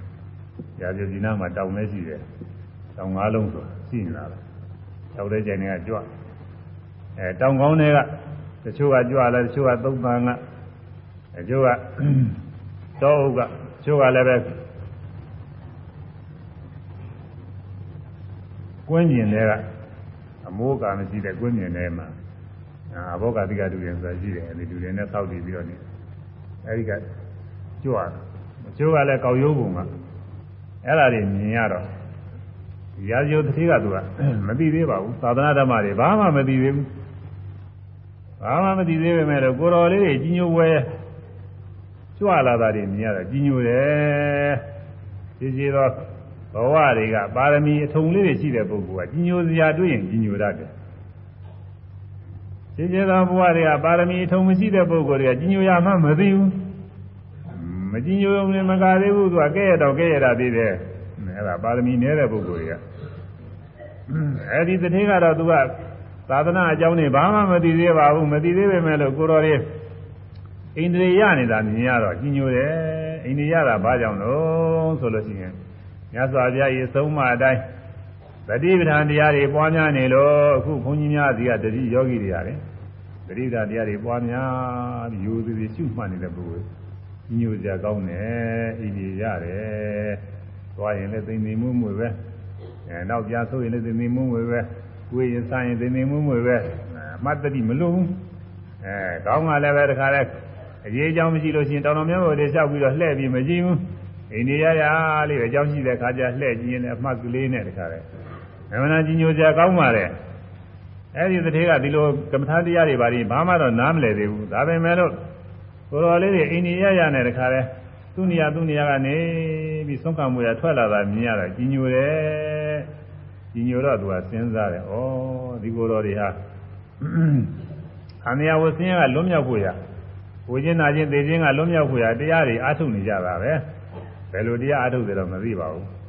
ရာဇဒီနာမှာတောင်လည်းရှိတယ်တောင်ငါးလုံးဆိုရှိနေတာပဲ6ထဲကြိုင်ထဲကကြွအဲတောင်ကောင်းတွေကတချို့ကကြွလာတချို့ကသုံးပန်ကတချို့ကတောအုပ်ကချိုးကလည်းပဲကွင်းကျင်တွေကအမိုးကမရှိတဲ့ကွင်းကျင်တွေမှာ အာဘောကတိကတူရင်ဆိုတာရှိတယ်အဲဒီတူရင်နဲ့ဆောက်တည်ပြီးတော့နေအဲဒီကကြွတာချိုးကလည်းကောက်ရိုးပုံကအဲ့ဒါတွေမြင်ရတော့ရာဇယုတတိကသူကမသိသေးပါဘူးသာသနာဓမ္မတွေဘာမှမသိသေးဘူးဘာမှမသိသေးပေမဲ့လို့ကိုတော်လေးတွေကြီးညိုဝဲကြွလာတာတွေမြင်ရတော့ကြီးညိုတယ်ရှိရှိတော့ဘဝတွေကပါရမီအထုံလေးတွေရှိတဲ့ပုဂ္ဂိုလ်ကကြီးညိုစရာတွေ့ရင်ကြီးညိုတတ်တယ် ရှိရှိသောဘဝတွေကပါရမီအထုံမရှိတဲ့ပုဂ္ဂိုလ်တွေကကြီးညိုရမှမသိဘူးမကြီးညိုရင်မကသေးဘူးသူကကဲရတော့ကဲရတာသေးတယ်အဲ့ဒါပါရမီနည်းတဲ့ပုဂ္ဂိုလ်တွေကအဲ့ဒီတတိကတော့သူကသာသနာအကြောင်းတွေဘာမှမသိသေးပါဘူးမသိသေးပေမဲ့လို့ကိုတော်လေးအိန္ဒြေရနေတာမြင်ရတော့ကြီးညိုတယ်အိန္ဒြေရတာဘာကြောင့်လို့ဆိုလို့ရှိရင်မြတ်စွာဘုရားရဲ့သုံးမအတိုင်း တတိပဋ္ဌာန်တရားတွေပွားများနေလို့အခုဘုန်းကြီးများဒီကတတိယောဂီတွေရတယ်တတိပဋ္ဌာန်တရားတွေပွားများပြီးယူသည်ရှုမှတ်နေတဲ့ပုဂ္ဂိုလ်ကြီးညိုကြကောင်းတယ်အိန္ဒြေရတယ်သွားရင်လည်းသိမ့်သိမ့်မှုမှုပဲအဲနောက်ပြဆိုရင်လည်းသိမ့်သိမ့်မှုမှုပဲကိုယ်ရင်ဆိုင်ရင်သိမ့်သိမ့်မှုမှုပဲမတ်တတိမလို့ဘူးအဲကောင်းကလည်းပဲတခါလဲအရေးအကြောင်းမရှိလို့ရှိရင်တောင်တော်မြတ်ဘုရားလျှောက်ပြီးတော့လှည့်ပြီးမကြည့်ဘူးအိန္ဒိယရာလေးပဲအကြောင်းရှိတဲ့ခါကျလှည့်ကြည့်ရင်လည်းအမှတ်ကလေးနဲ့တခါလဲ မမနာကြီးညိုကြကောင်းပါလေအဲ့ဒီတစ်ထေကဒီလိုကမ္မထာတရားတွေပါရင်ဘာမှတော့နားမလည်သေးဘူးဒါပေမဲ့လို့ကိုယ်တော်လေးတွေအိန္ဒိယရာနဲ့တခါလဲသူ့နေရာသူ့နေရာကနေပြီးဆုံးခံမှုရထွက်လာတာမြင်ရတာကြီးညိုတယ်ကြီးညိုတော့သူကစဉ်းစားတယ်ဩဒီကိုယ်တော်တွေဟာခန္ဓာဝဆင်းရဲကလွတ်မြောက်ဖို့ရဝိညာဉ်နာခြင်းသိခြင်းကလွတ်မြောက်ဖို့ရတရားတွေအားထုတ်နေကြတာပဲဘယ်လိုတရားအားထုတ်တယ်တော့မသိပါဘူး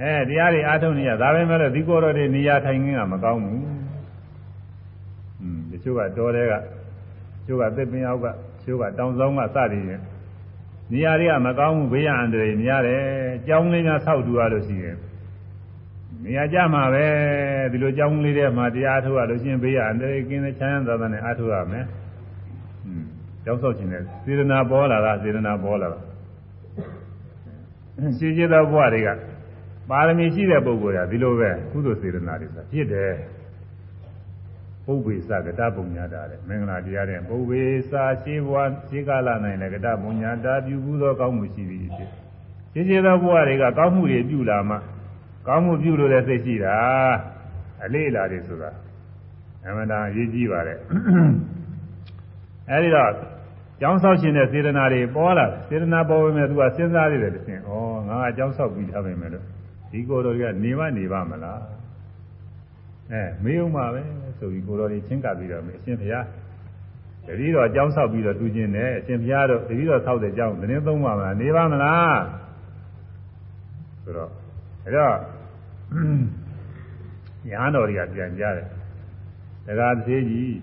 အဲတရားတွေအားထုတ်နေရဒါပဲမဲ့လို့ဒီကိုယ်တော်တွေနေရာထိုင်ခင်းကမကောင်းဘူးอืมတချို့ကတော်တဲ့ကတချို့ကသစ်ပင်အောက်ကတချို့ကတောင်ဆောင်ကစသည်ဖြင့်နေရာတွေကမကောင်းဘူးဘေးရန်အန္တရာယ်များတယ်။ကြောင်းလေးများဆောက်တူရလို့ရှိရင်နေရာကြမှာပဲဒီလိုကြောင်းလေးတွေမှာတရားထုတ်ရလို့ရှိရင်ဘေးရန်အန္တရာယ်ကင်းတဲ့ချမ်းသာသာနဲ့အားထုတ်ရမယ်။อืมကြောင်းဆောက်ခြင်းနဲ့စေတနာပေါ်လာတာစေတနာပေါ်လာတာ။ရှိရှိသောဘဝတွေက ပါရမီရှိတဲ့ပုဂ္ဂိုလ်ကဒီလိုပဲကုသိုလ်စေတနာတွေဆိုတာဖြစ်တယ်။ပုဗ္ဗေသကတပုံညာတာတဲ့မင်္ဂလာတရားတဲ့ပုဗ္ဗေစာရှိဘဝရှိကာလနိုင်လည်းကတပုံညာတာပြုဘူးသောကောင်းမှုရှိသည်ဖြစ်ရှိရှိသောဘဝတွေကကောင်းမှုတွေပြုလာမှကောင်းမှုပြုလို့လည်းသိရှိတာအလေးလာတယ်ဆိုတာအမှန်တရားရေးကြည့်ပါတဲ့အဲဒီတော့ကျောင်းဆောက်ရှင်တဲ့စေတနာတွေပေါ်လာစေတနာပေါ်ပေမဲ့သူကစဉ်းစားရတယ်တခြင်းဩငါကကျောင်းဆောက်ပြီးထားပေမဲ့လို့ ဒီကိုယ်တော်ကနေမနေပါမလားအဲမေးအောင်ပါပဲဆိုပြီးကိုတော်တွေချင်းကပ်ပြီးတော့အရှင်ဘုရားတတိတော်အကြောင်းဆောက်ပြီးတော့တူခြင်းနဲ့အရှင်ဘုရားတို့တတိတော်ဆောက်တဲ့အကြောင်းသတင်းသုံးပါမလားနေပါမလားဆိုတော့အဲတော့ညာတော်တွေကပြန်ကြတယ်တရားသေးကြီး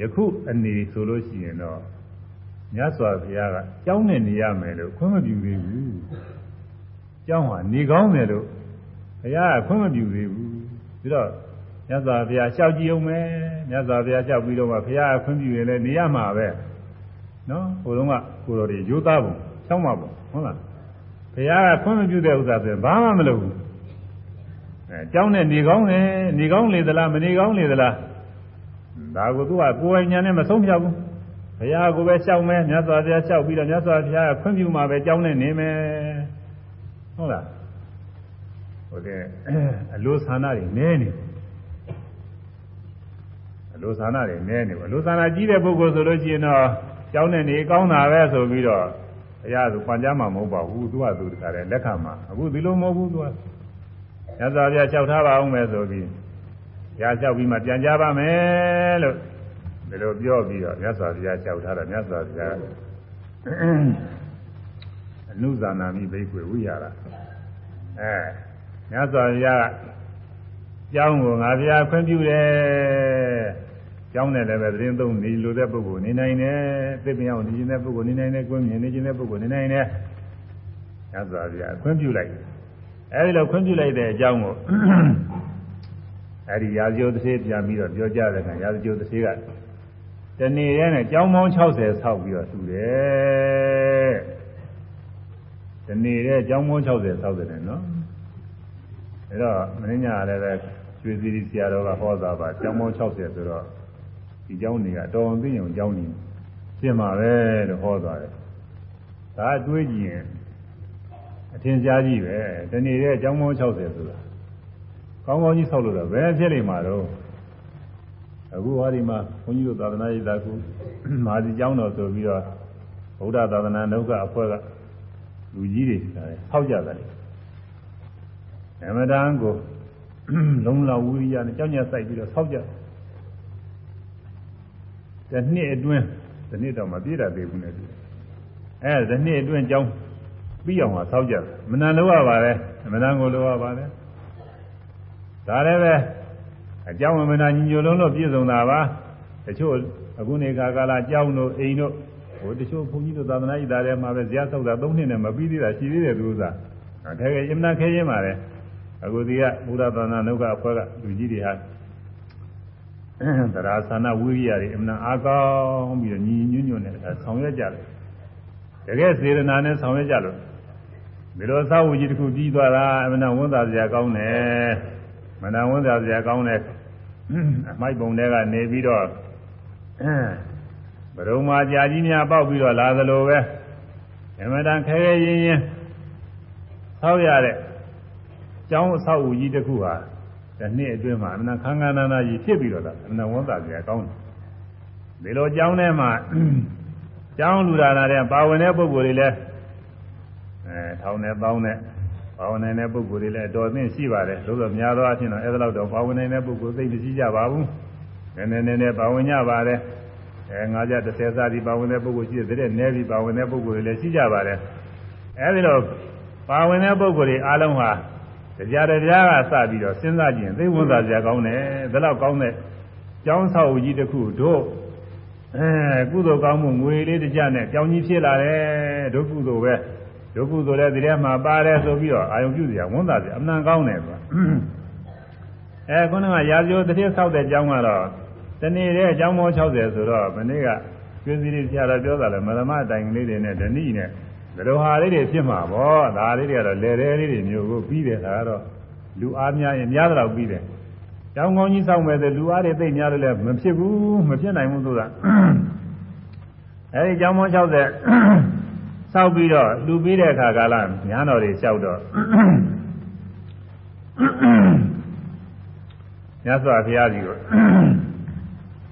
ယခုအနေဆိုလို့ရှိရင်တော့မြတ်စွာဘုရားကကြောင်းနဲ့နေရမယ်လို့ခွင့်မပြုသေးဘူး ကြောင်းဟာနေကောင်းတယ်လို့ဘုရားကခွင့်မပြုသေးဘူးပြီးတော့မြတ်စွာဘုရားလျှောက်ကြည့်အောင်မယ်မြတ်စွာဘုရားလျှောက်ပြီးတော့ဘုရားကခွင့်ပြုရင်လည်းနေရမှာပဲနော်ဟိုတုန်းကကိုတော်တွေရိုးသားပုံချောင်းမှာပုံဟုတ်လားဘုရားကခွင့်မပြုတဲ့ဥစ္စာဆိုရင်ဘာမှမလုပ်ဘူးအဲကြောင်းနဲ့နေကောင်းတယ်နေကောင်းလေသလားမနေကောင်းလေသလားဒါကိုသူကကိုယ်ပိုင်ညာနဲ့မဆုံးဖြတ်ဘူးဘုရားကိုပဲလျှောက်မယ်မြတ်စွာဘုရားလျှောက်ပြီးတော့မြတ်စွာဘုရားကခွင့်ပြုမှာပဲကြောင်းနဲ့နေမယ် ဟုတ်လားဟိုတဲ့အလိုဆန္ဒတွေနည်းနေအလိုဆန္ဒတွေနည်းနေအလိုဆန္ဒကြီးတဲ့ပုဂ္ဂိုလ်ဆိုလို့ရှိရင်တော့ကြောင်းနဲ့နေကောင်းတာပဲဆိုပြီးတော့ဘုရားကပန်ကြားမှာမဟုတ်ပါဘူးသူကသူတခါတည်းလက်ခံမှာအခုဒီလိုမဟုတ်ဘူးသူကညဇာပြလျှောက်ထားပါအောင်မယ်ဆိုပြီးရလျှောက်ပြီးမှပြန်ကြပါမယ်လို့ဒီလိုပြောပြီးတော့မြတ်စွာဘုရားလျှောက်ထားတယ်မြတ်စွာဘုရားအ နုဇာနာမိဘိက္ခွေဝိရတာအဲမြတ်စွာဘုရားကျောင်းကိုငါဘုရားခွင့်ပြုတယ်ကျောင်းနဲ့လည်းပဲသတင်းသုံးနေလိုတဲ့ပုဂ္ဂိုလ်နေနိုင်တယ်သိပင်အောင်နေခြင်းတဲ့ပုဂ္ဂိုလ်နေနိုင်တယ်ကွင်းမြင်နေခြင်းတဲ့ပုဂ္ဂိုလ်နေနိုင်တယ်မြတ်စွာဘုရားခွင့်ပြုလိုက်အဲဒီလိုခွင့်ပြုလိုက်တဲ့အကြောင်းကိုအဲဒီရာဇဂိုတစ်သေးပြန်ပြီးတော့ပြောကြတဲ့အခါရာဇဂိုတစ်သေးကတနေ့ရဲနဲ့ကြောင်းပေါင်း60ဆောက်ပြီးတော့လှူတယ် တနေ့ရဲကြောင်းပေါင်း60ဆောက်တယ်နော်အဲတော့မင်းညာလည်းပဲကျွေးစီရီဆရာတော်ကဟောတာပါကြောင်းပေါင်း60ဆိုတော့ဒီကျောင်းတွေကတော်အောင်သိအောင်ကျောင်းကြီးပြင်ပါပဲလို့ဟောသွားတယ်ဒါအတွေးကြည့်ရင်အထင်ရှားကြီးပဲတနေ့ရဲကျောင်းပေါင်း60ဆိုတာကောင်းကောင်းကြီးဆောက်လို့တော့ဘယ်ဖြစ်နေမှာတော့အခုဟောဒီမှာဘုန်းကြီးတို့သာသနာ့ရေးသာကုမာစီကျောင်းတော်ဆိုပြီးတော့ဗုဒ္ဓသာသနာ့နှုတ်ကအဖွဲ့က လူကြီးတွေဆောက်ကြတယ်အမတန်ကိုလုံးလဝိရိယနဲ့ကြောက်ကြစိုက်ပြီးတော့ဆောက်ကြတယ်တစ်နှစ်အတွင်းတစ်နှစ်တော့မပြည့်တာသေးဘူးနဲ့တူအဲတစ်နှစ်အတွင်းကျောင်းပြီးအောင်ဆောက်ကြတယ်မနန်လို့ရပါလေအမတန်ကိုလို့ရပါလေဒါလည်းပဲအကြောင်းမနာညီညွတ်လုံးလို့ပြည့်စုံတာပါတချို့အခုနေခါကာလကြောင်းတို့အိမ်တို့ ဟိုတချို့ဘုန်းကြီးတို့သာသနာ့ဤသားထဲမှာပဲဇာတ်ဆောက်တာ၃နှစ်နဲ့မပြီးသေးတာရှိသေးတယ်သူဥစ္စာအဲခဲအင်မနာခဲချင်းပါလေအခုဒီကဘုရားသာသနာ့နှုတ်ကအဖွဲ့ကလူကြီးတွေဟာသရာသနာဝိရိယတွေအမနာအားကောင်းပြီးတော့ညီညွတ်ညွတ်နဲ့ဆောင်ရွက်ကြတယ်တကယ်စေတနာနဲ့ဆောင်ရွက်ကြလို့ဒီလိုသာဝကြီးတစ်ခုပြီးသွားတာအမနာဝန်သာစရာကောင်းတယ်မနာဝန်သာစရာကောင်းတယ်အမိုက်ပုံတွေကနေပြီးတော့ ဘရုံမာကြာကြီးများပေါက်ပြီးတော့လာသလိုပဲအမတန်ခဲခဲရင်းရင်းဆောက်ရတဲ့ကျောင်းအဆောက်အဦကြီးတစ်ခုဟာဒီနှစ်အတွင်းမှာအမနာခန်းခန်းနာနာကြီးဖြစ်ပြီးတော့လာအမနာဝန်သာစရာကောင်းတယ်ဒီလိုကျောင်းထဲမှာကျောင်းလူလာတဲ့ပါဝင်တဲ့ပုဂ္ဂိုလ်တွေလည်းအဲထောင်းနဲ့ပေါင်းနဲ့ပါဝင်နေတဲ့ပုဂ္ဂိုလ်တွေလည်းတော်သိရှိပါတယ်သို့သောများသောအားဖြင့်တော့အဲ့ဒါတော့ပါဝင်နေတဲ့ပုဂ္ဂိုလ်သိမရှိကြပါဘူးနည်းနည်းနည်းနည်းပါဝင်ကြပါတယ် အဲငါးကြ30စာဒီပါဝင်တဲ့ပုဂ္ဂိုလ်ရှိတဲ့နည်းပြီးပါဝင်တဲ့ပုဂ္ဂိုလ်တွေလည်းရှိကြပါတယ်အဲဒီတော့ပါဝင်တဲ့ပုဂ္ဂိုလ်တွေအားလုံးဟာတရားတရားကစပြီးတော့စဉ်းစားကြည့်ရင်သိဝန်သာစရာကောင်းတယ်ဒါတော့ကောင်းတဲ့ကျောင်းဆောက်ကြီးတစ်ခုတို့အဲကုသိုလ်ကောင်းမှုငွေလေးတစ်ကြနဲ့ကြောင်းကြီးဖြစ်လာတယ်ဒုကုသိုလ်ပဲဒုက္ခဆိုတဲ့ဒီထဲမှာပါတယ်ဆိုပြီးတော့အာယုံပြုစရာဝန်သားစရာအမှန်ကောင်းတယ်ကွာအဲခုနကရာဇဂိုတစ်ထည့်ဆောက်တဲ့ကျောင်းကတော့ တနေ့တည်းအကျောင်းပေါင်း60ဆိုတော့မနေ့ကကျွေးစီရီဆရာတော်ပြောတာလဲမရမတိုင်လေးတွေနဲ့ဓဏိနဲ့ဘယ်လိုဟာလေးတွေဖြစ်မှာပေါ့ဒါလေးတွေကတော့လေရဲလေးတွေမျိုးကိုပြီးတယ်ဒါကတော့လူအားများရင်များတော့ပြီးတယ်ကျောင်းကောင်းကြီးဆောက်မယ်ဆိုလူအားတွေသိပ်များလို့လည်းမဖြစ်ဘူးမဖြစ်နိုင်ဘူးဆိုတာအဲဒီကျောင်းပေါင်း60စောက်ပြီးတော့လူပြီးတဲ့အခါကာလညာတော်တွေလျှောက်တော့မြတ်စွာဘုရားကြီးကို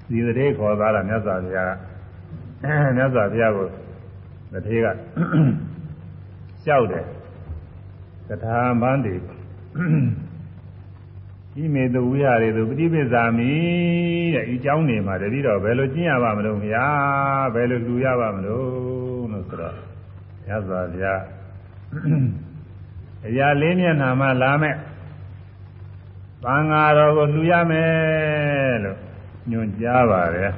ဒီတည်းခေါ်သားတာမြတ်စွာဘုရားကမြတ်စွာဘုရားကိုတည်းကလျှောက်တယ်ကထာမန်းတွေဤမေတဝိဟာရေသူပฏิပိဇာမိတဲ့ဤเจ้าနေမှာတတိတော့ဘယ်လိုကျင့်ရပါမလို့ဗျာဘယ်လိုလူရပါမလို့လို့ဆိုတော့ရသော်ဗျာအရာလေးမျက်နှာမှလာမဲ့သံဃာတော်ကိုလှူရမယ်လို့ ညွှန်ကြားပါတယ်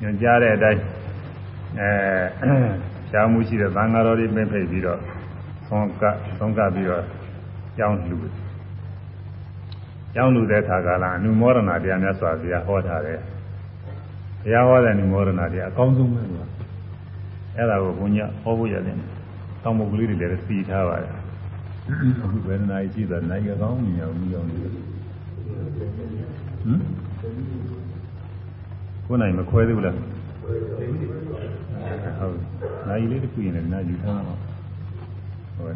ညွှန်ကြားတဲ့အတိုင်းအဲရှားမှုရှိတဲ့သံဃာတော်တွေပြင်ဖိတ်ပြီးတော့သုံးကသုံးကပြီးတော့ကျောင်းလှူကျောင်းလှူတဲ့အခါကလည်းအနုမောဒနာတရားများစွာဘုရားဟောထားတယ်ဘုရားဟောတဲ့နုမောဒနာတရားအကောင်းဆုံးပဲလို့အဲ့ဒါကိုဘုညာဟောဖို့ရတယ်။တောင်းမကလေးတွေလည်းစီထားပါတယ်။အခုဝေဒနာကြီးရှိတာနိုင်ကောင်းနေအောင်မီးအောင်နေ။ဟမ် ကိုနိုင်မခွဲသေးဘူးလား။ဟုတ်။နိုင်လေးတစ်ခုရင်လည်းနားယူထားမှာ။ဟို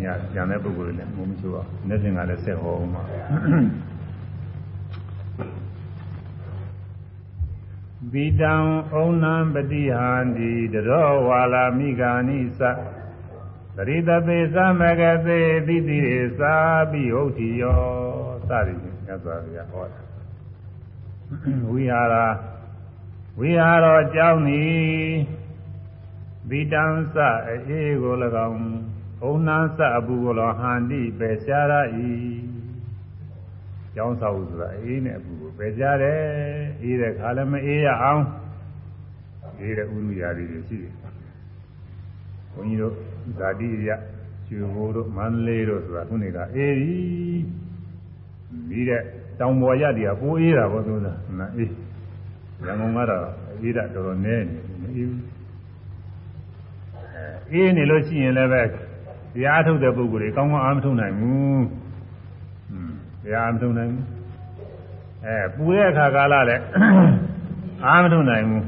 ညာကျန်တဲ့ပုဂ္ဂိုလ်တွေလည်းမုံမချိုးအောင်။နေ့စဉ်ကလည်းဆက်ဟောအောင်ပါ။ဗိတံဩနံပတိဟန္တိတရောဝါလာမိဂာနိသပရိတပေသမဂသေတိတိရေသာပိဟုတ်တိယောစသည်ဖြင့်မြတ်စွာဘုရားဟောတာဝိဟာရ ဝိဟာရောအကြောင်းသည်ဗိတံစအေးကို၎င်းဩနံစအပူကို၎င်းဟန္တိပေရှာရ၏ကျောင်းဆောက်ဆိုတာအေးနဲ့အပူကိုပယ်ကြတယ်အေးတဲ့ခါလည်းမအေးရအောင်အေးတဲ့ဥရုရာတွေရှိတယ်ဘုန်းကြီးတို့ဇာတိရကျွေဘိုးတို့မန္တလေးတို့ဆိုတာခုနေကအေးပြီပြီးတဲ့တောင်ပေါ်ရတည်းကပိုးအေးတာပေါ့သူကနာအေး ရန်ကုန်ကတော့အေးတာတော်တော်နည်းနေမအေးဘူးအဲအေးနေလို့ရှိရင်လည်းပဲတရားထုတ်တဲ့ပုဂ္ဂိုလ်တွေကောင်းကောင်းအားမထုတ်နိုင်ဘူးอืมတရားမထုတ်နိုင်ဘူးအဲပူတဲ့အခါကာလလည်းအားမထုတ်နိုင်ဘူး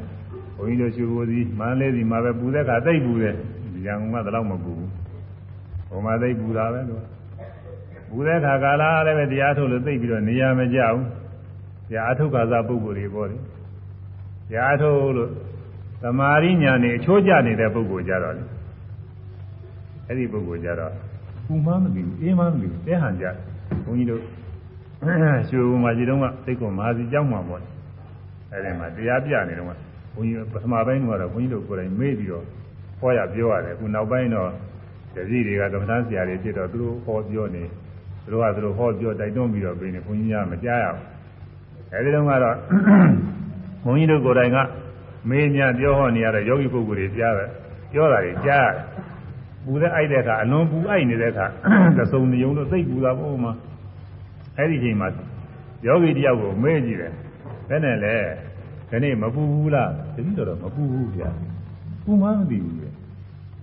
ဘုန်းကြီးတို့ရှိခိုးစီမန္တလေးစီမှာပဲပူတဲ့အခါသိပ်ပူတယ်ရန်ကုန်ကတော့မပူဘူးဟိုမှာသိပ်ပူတာပဲလို့ပူတဲ့အခါကာလလည်းပဲတရားထုတ်လို့သိပ်ပြီးတော့နေရာမကျဘူးတရားထုတ်ခါစားပုဂ္ဂိုလ်တွေပေါ့လေတ ရားထုတ်လို့သမာရိညာနေအချိုးကျနေတဲ့ပုဂ္ဂိုလ်ကြတော့လေအဲ့ဒီပုဂ္ဂိုလ်ကြတော့ပူမှမသိဘူးအေးမှမသိဘူးတဲဟန်ကြဘုန်းကြီးတို့ရွှေဘုံမှာဒီတုန်းကသိက္ခာမဟာစီကျောင်းမှာပေါ့အဲ့ဒီမှာတရားပြနေတော့ဘုန်းကြီးပထမပိုင်းကတော့ဘုန်းကြီးတို့ကိုယ်တိုင်မေ့ပြီးတော့ဟောရပြောရတယ်အခုနောက်ပိုင်းတော့တပည့်တွေကကမ္ဘာဆရာတွေဖြစ်တော့သူတို့ဟောပြောနေသူတို့ကသူတို့ဟောပြောတိုက်တွန်းပြီးတော့ပြနေဘုန်းကြီးကမကြားရဘူးအဲဒီတုန်းကတော့ ဘုန်းကြီးတို့ကိုယ်တိုင်ကမေးမြပြောဟောနေရတဲ့ယောဂီပုဂ္ဂိုလ်တွေကြားတယ်ပြောတာတွေကြားရတယ်ပူတဲ့အိုက်တဲ့အခါအလွန်ပူအိုက်နေတဲ့အခါသစုံနေုံလို့သိပူတာပေါ့မှာအဲ့ဒီချိန်မှာယောဂီတယောက်ကိုမေးကြည့်တယ်ဘယ်နဲ့လဲဒီနေ့မပူဘူးလားတတိတော်တော့မပူဘူးဗျာပူမှမသိဘူးလေ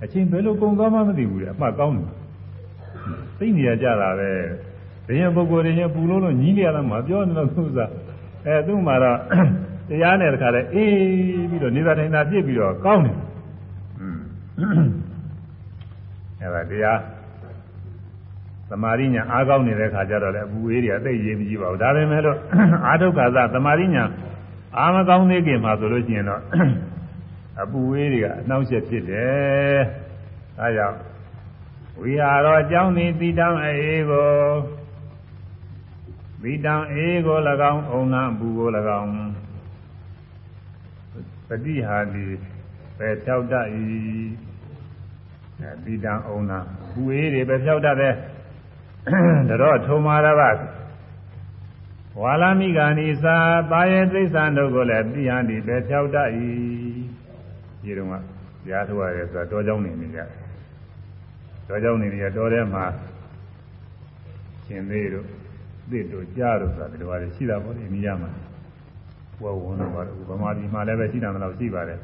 အချိန်ဘယ်လိုကုန်သွားမှမသိဘူးလေအမှတ်ကောင်းတယ်သိနေရကြတာပဲဘယံပုဂ္ဂိုလ်တွေရင်ပူလို့လို့ညီးနေရတာမပြောနေတော့သူစားအဲသူ့မှာတော့ တရားနဲ့တခါလဲအေးပြီးတော့နေသာထိုင်သာပြစ်ပြီးတော့ကောင်းတယ်อืมအဲဒါတရားသမာရိညာအားကောင်းနေတဲ့ခါကျတော့လေအပူအေးတွေအသိရေးမကြည့်ပါဘူးဒါပေမဲ့လို့အာဒုက္ခသသမာရိညာအာမကောင်းသေးခင်မှာဆိုလို့ရှိရင်တော့အပူအေးတွေကအနှောင့်အယှက်ဖြစ်တယ်ဒါကြောင့်ဝိဟာရောအကြောင်းသည်တိတံအေးကိုတိတံအေးကို၎င်းအုံနာပူကို၎င်း ပฏิဟာတိပဲဖြောက်တတ်၏တိတံအုံနာပူအေးတွေပဲဖြောက်တတ်တယ်တော့ထုံမာရပါဝါလာမိဂာနိသာပါယေသိစ္ဆာတို့ကိုလည်းပြဟန်ဒီပဲဖြောက်တတ်၏ဒီတော့ကရားထုတ်ရတယ်ဆိုတော့တောเจ้าနေနေကြတောเจ้าနေနေကြတောထဲမှာရှင်သေးတို့သစ်တို့ကြားတို့ဆိုတာဒီလိုပါလေရှိတာပေါ့ဒီနေရာမှာ ဘွယ်ဝင်တော့ပါတော့ဗမာပြည်မှာလည်းပဲရှိတာမလို့ရှိပါတယ်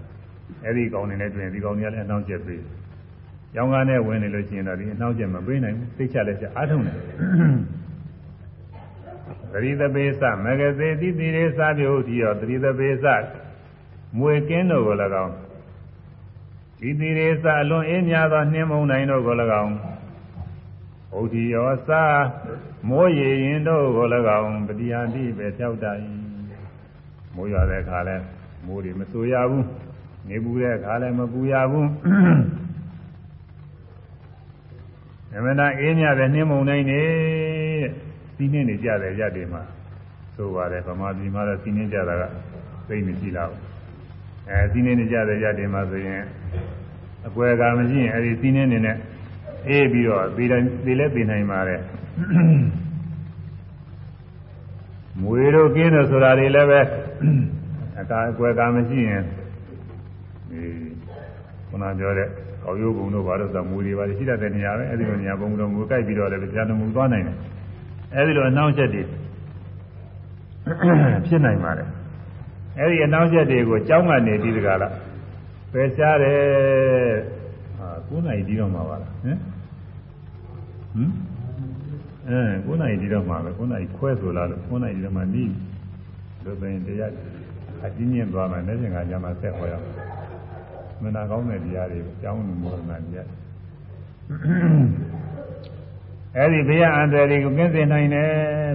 အဲ့ဒီကောင်းနေနဲ့တွင်ဒီကောင်းနေလည်းအနှောင့်အယှက်ပေးရောင်းကားနဲ့ဝင်နေလို့ရှိရင်တော့ဒီအနှောင့်အယှက်မပေးနိုင်ဘူးသိချလက်ချက်အားထုတ်နေသတိသပေသမဂစေတိတိရေစာပြုတိယောသတိသပေသမွေကင်းတို့ကို၎င်းဒီတိရေစာအလွန်အေးမြသောနှင်းမုန်တိုင်းတို့ကို၎င်းဩဒီယောစာမိုးရေရင်တို့ကို၎င်းပတိဟာတိပဲဖြောက်တတ်၏ မိုးရွာတဲ့အခါလဲမိုးတွေမဆိုးရဘူးနေပူတဲ့အခါလဲမပူရဘူးအမှန်တန်အေးမြတဲ့နှင်းမုန်တိုင်းနေစီးနှင်းနေကြတယ်ရက်တွေမှာဆိုပါတယ်ဗမာပြည်မှာတော့စီးနှင်းကြတာကသိမရှိတော့ဘူးအဲစီးနှင်းနေကြတဲ့ရက်တွေမှာဆိုရင်အကွယ်ကမရှိရင်အဲဒီစီးနှင်းနေနဲ့အေးပြီးတော့သေတယ်သေလဲသေနိုင်ပါတယ်မွေတို့ကင်းတို့ဆိုတာတွေလည်းပဲ အကာအကွယ်ကမရှိရင်ဒီခုနပြောတဲ့ကောက်ရိုးကုံတို့ဘာလို့ဆိုမူတွေပါရှိတတ်တဲ့နေရာပဲအဲဒီလိုနေရာပုံတော်မူကြိုက်ပြီးတော့လည်းကြာတမူသွားနိုင်တယ်အဲဒီလိုအနှောင့်အယှက်တွေဖြစ်နိုင်ပါတယ်အဲဒီအနှောင့်အယှက်တွေကိုကြောင်းကနေပြီးတကလားပယ်ရှားတယ်ဟာ9နိုင်ပြီးတော့မှာပါလားဟမ်ဟမ်အဲ9နိုင်ပြီးတော့မှာပဲ9နိုင်ခွဲဆိုလားလို့9နိုင်ပြီးတော့မှနီး လို့ပင်တရားအချင်းချင်းသွားမယ်လက်ရှင်ကညမှာဆက်ဟောရမယ်မနာကောင်းတဲ့တရားတွေကြောင်းလို့မောနာတရားအဲ့ဒီဘေးအန္တရာယ်တွေကိုကင်းစင်နိုင်တယ်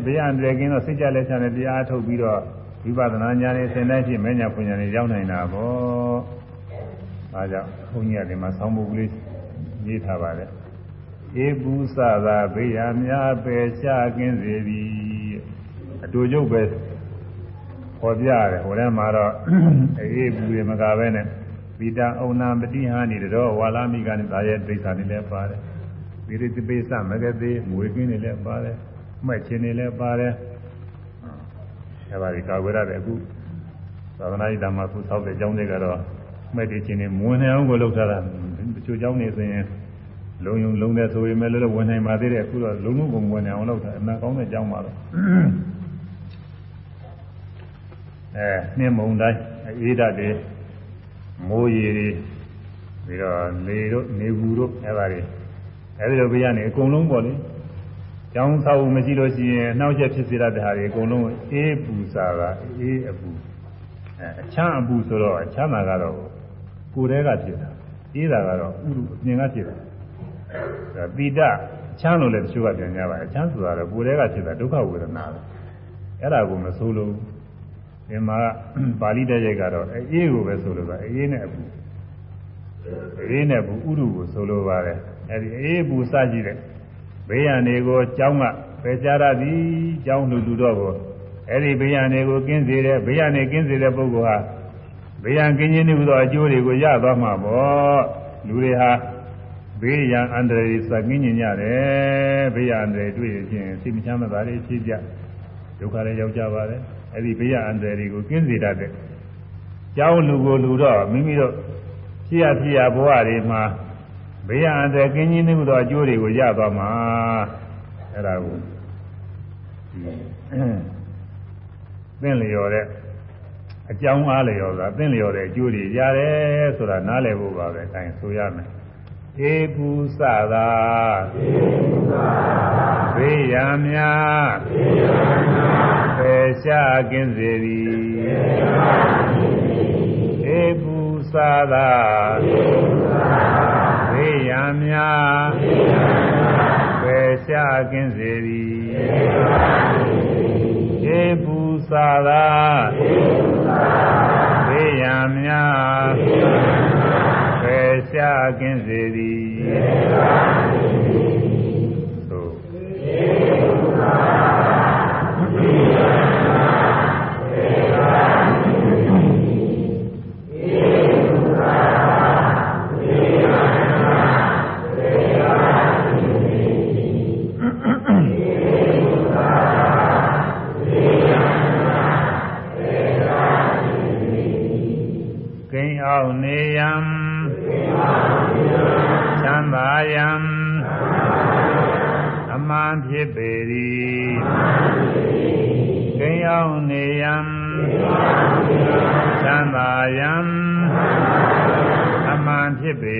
ဘေးအန္တရာယ်ကင်းတော့စိတ်ကြလက်ချတဲ့တရားထုတ်ပြီးတော့ဝိပဿနာဉာဏ်နဲ့ဆင်တဲ့ဖြစ်မညာပညာနဲ့ရောက်နိုင်တာပေါ့။ဒါကြောင့်ဘုန်းကြီးကဒီမှာဆောင်းဖို့ကလေးရေးထားပါတယ်။ဧပုသသာဘေးရများပယ်ရှားကင်းစေသည်အတူကျုပ်ပဲ ခေါ်ပြရတယ်ဟိုထဲမှာတော့အေးဘူးရမကပဲနဲ့ဗိတံဩနာပတိဟာနေတော့ဝါလာမိကနဲ့ဒါရဲ့ဒိဋ္ဌာနေလည်းပါတယ်။ဒီရိတိပိသမဂသေးမွေကင်းနေလည်းပါတယ်။မှတ်ခြင်းနေလည်းပါတယ်။အဲပါဒီကာဝေရတဲ့အခုသာသနာ့ဓမ္မခုသောက်တဲ့ကျောင်းတွေကတော့မဲ့တည်ခြင်းနဲ့မဝင်နိုင်အောင်ကိုလုပ်ထားတာတချို့ကျောင်းတွေဆိုရင်လုံယုံလုံတဲ့ဆိုရင်လည်းလည်းဝင်နိုင်ပါသေးတယ်အခုတော့လုံလုံးကုန်ဝင်နိုင်အောင်လုပ်တာအမှန်ကောင်းတဲ့ကျောင်းပါတော့ အဲနှင်းမုန်တိုင်းအေးဓာတ်တွေမိုးရေတွေပြီးတော့လေတို့နေဘူးတို့အဲပါတွေအဲဒီလိုပြရနေအကုန်လုံးပေါ့လေကျောင်းဆောက်မရှိလို့ရှိရင်နှောက်ရက်ဖြစ်စေတတ်တဲ့ဟာတွေအကုန်လုံးအေးပူစာကအေးအပူအဲအချမ်းအပူဆိုတော့အချမ်းသာကတော့ကိုယ်တည်းကဖြစ်တာအေးတာကတော့ဥရုအပြင်ကဖြစ်တာဒါပိတအချမ်းလို့လည်းတချို့ကပြန်ကြပါအချမ်းဆိုတာတော့ကိုယ်တည်းကဖြစ်တာဒုက္ခဝေဒနာပဲအဲ့ဒါကိုမဆိုးလို့ ဒီမှာပါဠိတဲ့ရိုက်ကတော့အေးကိုပဲဆိုလို့ပါအေးနဲ့အပူအေးနဲ့ပူဥရုကိုဆိုလိုပါတယ်အဲ့ဒီအေးပူစကြည့်တဲ့ဘေးရန်တွေကိုကြောင်းကပယ်ကြရသည်ကြောင်းလူလူတော့ကိုအဲ့ဒီဘေးရန်တွေကိုကင်းစေတဲ့ဘေးရန်နေကင်းစေတဲ့ပုဂ္ဂိုလ်ဟာဘေးရန်ကင်းခြင်းတွေဟူသောအကျိုးတွေကိုရသွားမှာပေါ့လူတွေဟာဘေးရန်အန္တရာယ်စကင်းညင်ကြတယ်ဘေးရန်အန္တရာယ်တွေ့ရင်စိတ်မချမ်းသာတွေဖြစ်ကြဒုက္ခတွေရောက်ကြပါတယ် အဲ့ဒီဘေးရန်အန္တရာယ်တွေကိုကင်းစေတတ်တဲ့ကြောင်းလူကိုလူတော့မိမိတို့ဖြစ်ရဖြစ်ရဘဝတွေမှာဘေးရန်အန္တရာယ်ကင်းခြင်းတွေဟူသောအကျိုးတွေကိုရသွားမှာအဲ့ဒါကိုသင်လျော်တဲ့အကြောင်းအားလျော်တာသင်လျော်တဲ့အကျိုးတွေရတယ်ဆိုတာနားလည်ဖို့ပါပဲအဲဒါဆိုရမယ်ဧ ပုသသာဘေးရန်များပေရှားကင်းစေသည်ဧပုသသာဘေးရန်များပေရှားကင်းစေသည်ဧပုသသာဘေးရန်များပေ ရှားကင်းစေသည်သို့ ဖြစ်ပေသည်ကိန်းအောင်နေယံချမ်းသာယံအမှန်ဖြစ်ပေ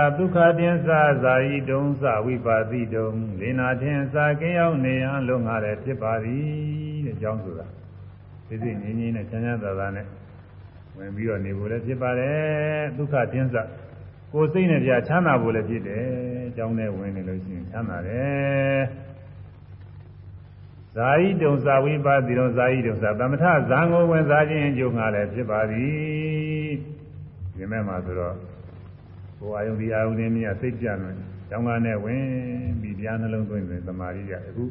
တင်္စာဒုက္ခတင်္စာဇာယိတုံသဝိပါတိတုံလေနာတင်္စာကင်းရောက်နေရန်လုံငါလည်းဖြစ်ပါသည်တဲ့အကြောင်းဆိုတာသိသိငြင်းငြင်းနဲ့ချမ်းချမ်းသာသာနဲ့ဝင်ပြီးတော့နေဖို့လည်းဖြစ်ပါတယ်ဒုက္ခတင်္စာကိုယ်စိတ်နဲ့ပြချမ်းသာဖို့လည်းဖြစ်တယ်အကြောင်းနဲ့ဝင်နေလို့ရှိရင်ချမ်းသာတယ်ဇာယိတုံဇာဝိပါတိတုံဇာယိတုံဇာသမထဇံကိုဝင်စားခြင်းအကျိုးငါလည်းဖြစ်ပါသည်ဒီမဲ့မှာဆိုတော့ ဟိုအာယုန်ဒီအာယုန်နဲ့မြတ်စိတ်ကြံတယ်။ကျောင်းကားနဲ့ဝင်ပြီးတရားနှလုံးသွင်းတယ်သမာဓိရအခု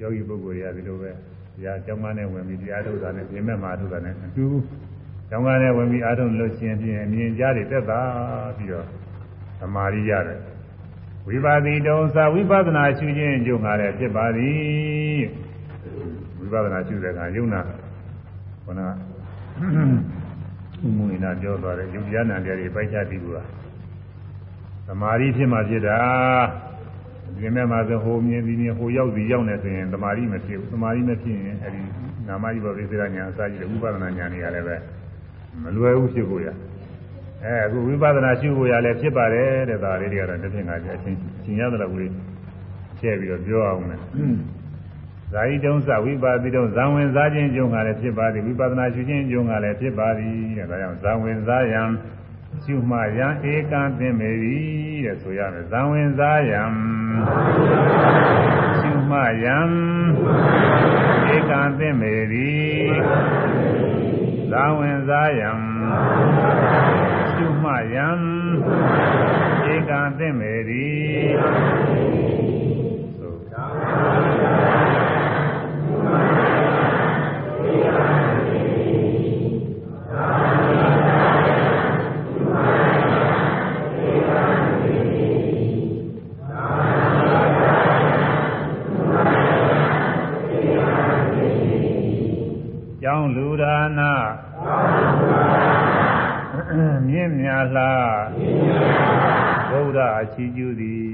ယောဂီပုဂ္ဂိုလ်တွေကဒီလိုပဲတရားကျောင်းကားနဲ့ဝင်ပြီးတရားထုတ်တာနဲ့ပြင်မဲ့မှာထုတ်တာနဲ့အတူကျောင်းကားနဲ့ဝင်ပြီးအားထုတ်လို့ရှိရင်ပြင်အမြင်ကြားတွေတက်တာပြီးတော့သမာဓိရတယ်။ဝိပါတိတုံသာဝိပဿနာရှုခြင်းအကျိုးငါလည်းဖြစ်ပါသည်။ဝိပဿနာရှုတဲ့အခါယုံနာခန္ဓာဥမူနာပြောသွားတယ်ယုတ်ဉာဏ်တရားတွေပိုက်ချပြီးဘူးလား သမာဓိဖြစ်မှဖြစ်တာဒီမဲ့မှာဆိုဟိုမြင်ပြီးမြင်ဟိုရောက်ပြီးရောက်နေဆိုရင်သမာဓိမဖြစ်ဘူးသမာဓိမဖြစ်ရင်အဲဒီနာမကြီးဘောပိစိရညာအစာကြီးတဲ့ဥပဒနာညာနေရလည်းပဲမလွယ်ဘူးဖြစ်ဖို့ရအဲအခုဝိပဿနာရှုဖို့ရလည်းဖြစ်ပါတယ်တဲ့ဒါလေးတွေကတော့တစ်ဖြင့်ငါကြအချင်းချင်းရတယ်လို့ဝင်ချဲ့ပြီးတော့ပြောအောင်မယ်ဇာယိတုံးစဝိပါတိတုံးဇံဝင်စားခြင်းကျုံကလည်းဖြစ်ပါသည်ဝိပဿနာရှုခြင်းကျုံကလည်းဖြစ်ပါသည်တဲ့ဒါကြောင့်ဇံဝင်စားယံ ရှုမှယံဧကံသင်မေသည်တဲ့ဆိုရမယ်ဇံဝင်စားယံရှုမှယံဧကံသင်မေသည်ဇံဝင်စားယံရှုမှယံဧကံသင်မေသ လူဒါနာမြင့်မြတ်လားဘုရားအချီးကျူးသည်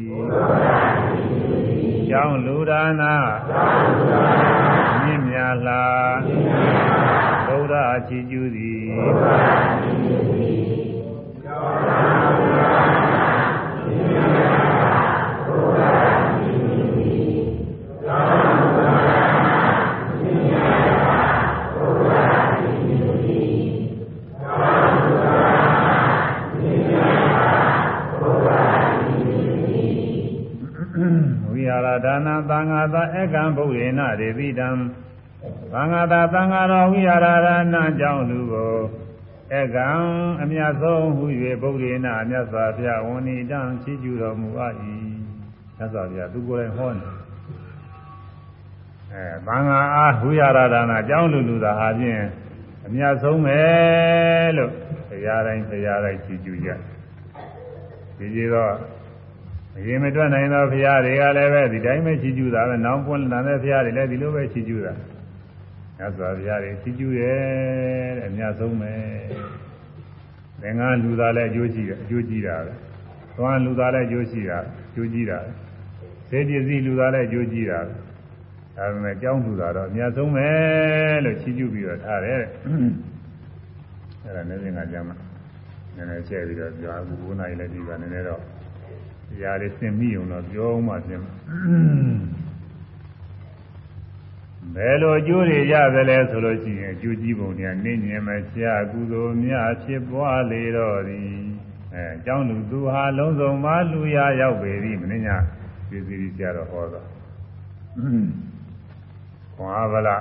ကျောင်းလူဒါနာမြင့်မြတ်လားဘုရားအချီးကျူးသည် ဒါနသံဃာသာအကံဗုဒ္ဓေနဒေတိတံသံဃာသာသံဃာတော်ဝိဟာရဒါနကြောင့်လူကိုအကံအမြတ်ဆုံးဟု၍ဗုဒ္ဓေနမြတ်စွာဘုရားဝဏိတံချီးကျူးတော်မူအပ်၏မြတ်စွာဘုရားသူကိုယ်တိုင်ဟောတယ်အဲသံဃာအားဝိဟာရဒါနကြောင့်လူလူသာဟာဖြင့်အမြတ်ဆုံးပဲလို့တရားတိုင်းတရားတိုင်းချီးကျူးကြဒီကြီးတော့ အရင်မတွက်နိုင်သောဘုရားတွေကလည်းပဲဒီတိုင်းပဲချီးကျူးတာပဲနောင်ပွင့်လာတဲ့ဘုရားတွေလည်းဒီလိုပဲချီးကျူးတာမြတ်စွာဘုရားတွေချီးကျူးရဲ့တဲ့အများဆုံးပဲသင်္ကန်းလူသားလည်းအကျိုးရှိတယ်အကျိုးကြီးတာပဲသွားလူသားလည်းအကျိုးရှိတာအကျိုးကြီးတာပဲသေပစ္စည်းလူသားလည်းအကျိုးကြီးတာပဲဒါပေမဲ့ကြောင်းလူသားတော့အများဆုံးပဲလို့ချီးကျူးပြီးတော့ထားတယ်အဲ့ဒါနေစဉ်ကကြမှာနည်းနည်းချက်ပြီးတော့ပြောအခု9နာရီလည်းဒီပါနည်းနည်းတော့ တရားလေးသင်မိအောင်တော့ပြောမှပြင်ဘယ်လိုအကျိုးတွေရသလဲဆိုလို့ရှိရင်အကျိုးကြီးပုံတွေနင်းညင်မချကုသိုလ်များဖြစ်ပွားလေတော့သည်အဲအကြောင်းလူသူဟာလုံးစုံမလူရရောက်ပေသည်မင်းညာပြည်စီဆရာတော်ဟောတာခွန်အားဗလာ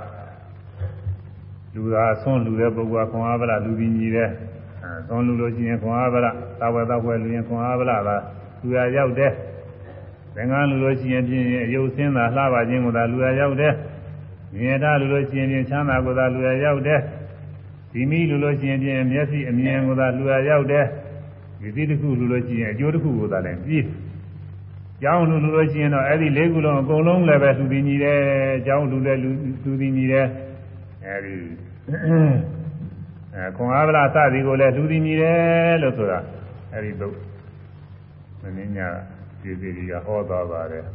လူသာဆွန့်လူတဲ့ပုဂ္ဂိုလ်ကခွန်အားဗလာလူပြီးညီတဲ့အဲဆွန့်လူလို့ရှိရင်ခွန်အားဗလာသာဝေသောက်ွယ်လူရင်ခွန်အားဗလာသာ လူရရောက်တဲ့သင်္ကန်းလူလို့ရှိရင်ဖြင့်ရုပ်ဆင်းတာလှပါခြင်းကိုသာလူရရောက်တဲ့မြင်တာလူလို့ရှိရင်ဖြင့်ချမ်းသာကိုသာလူရရောက်တဲ့ဒီမိလူလို့ရှိရင်ဖြင့်မျက်စိအမြင်ကိုသာလူရရောက်တဲ့ဒီသီးတစ်ခုလူလို့ရှိရင်အကျိုးတစ်ခုကိုသာလည်းပြီးကျောင်းလူလူလို့ရှိရင်တော့အဲ့ဒီလေးခုလုံးအကုန်လုံးလည်းပဲလူပြီးညီတယ်ကျောင်းလူလည်းလူလူပြီးညီတယ်အဲ့ဒီအဲခွန်အားဗလာစသည်ကိုလည်းလူပြီးညီတယ်လို့ဆိုတာအဲ့ဒီတော့ မင်းညာဒီစီကဟောသွားပါတယ်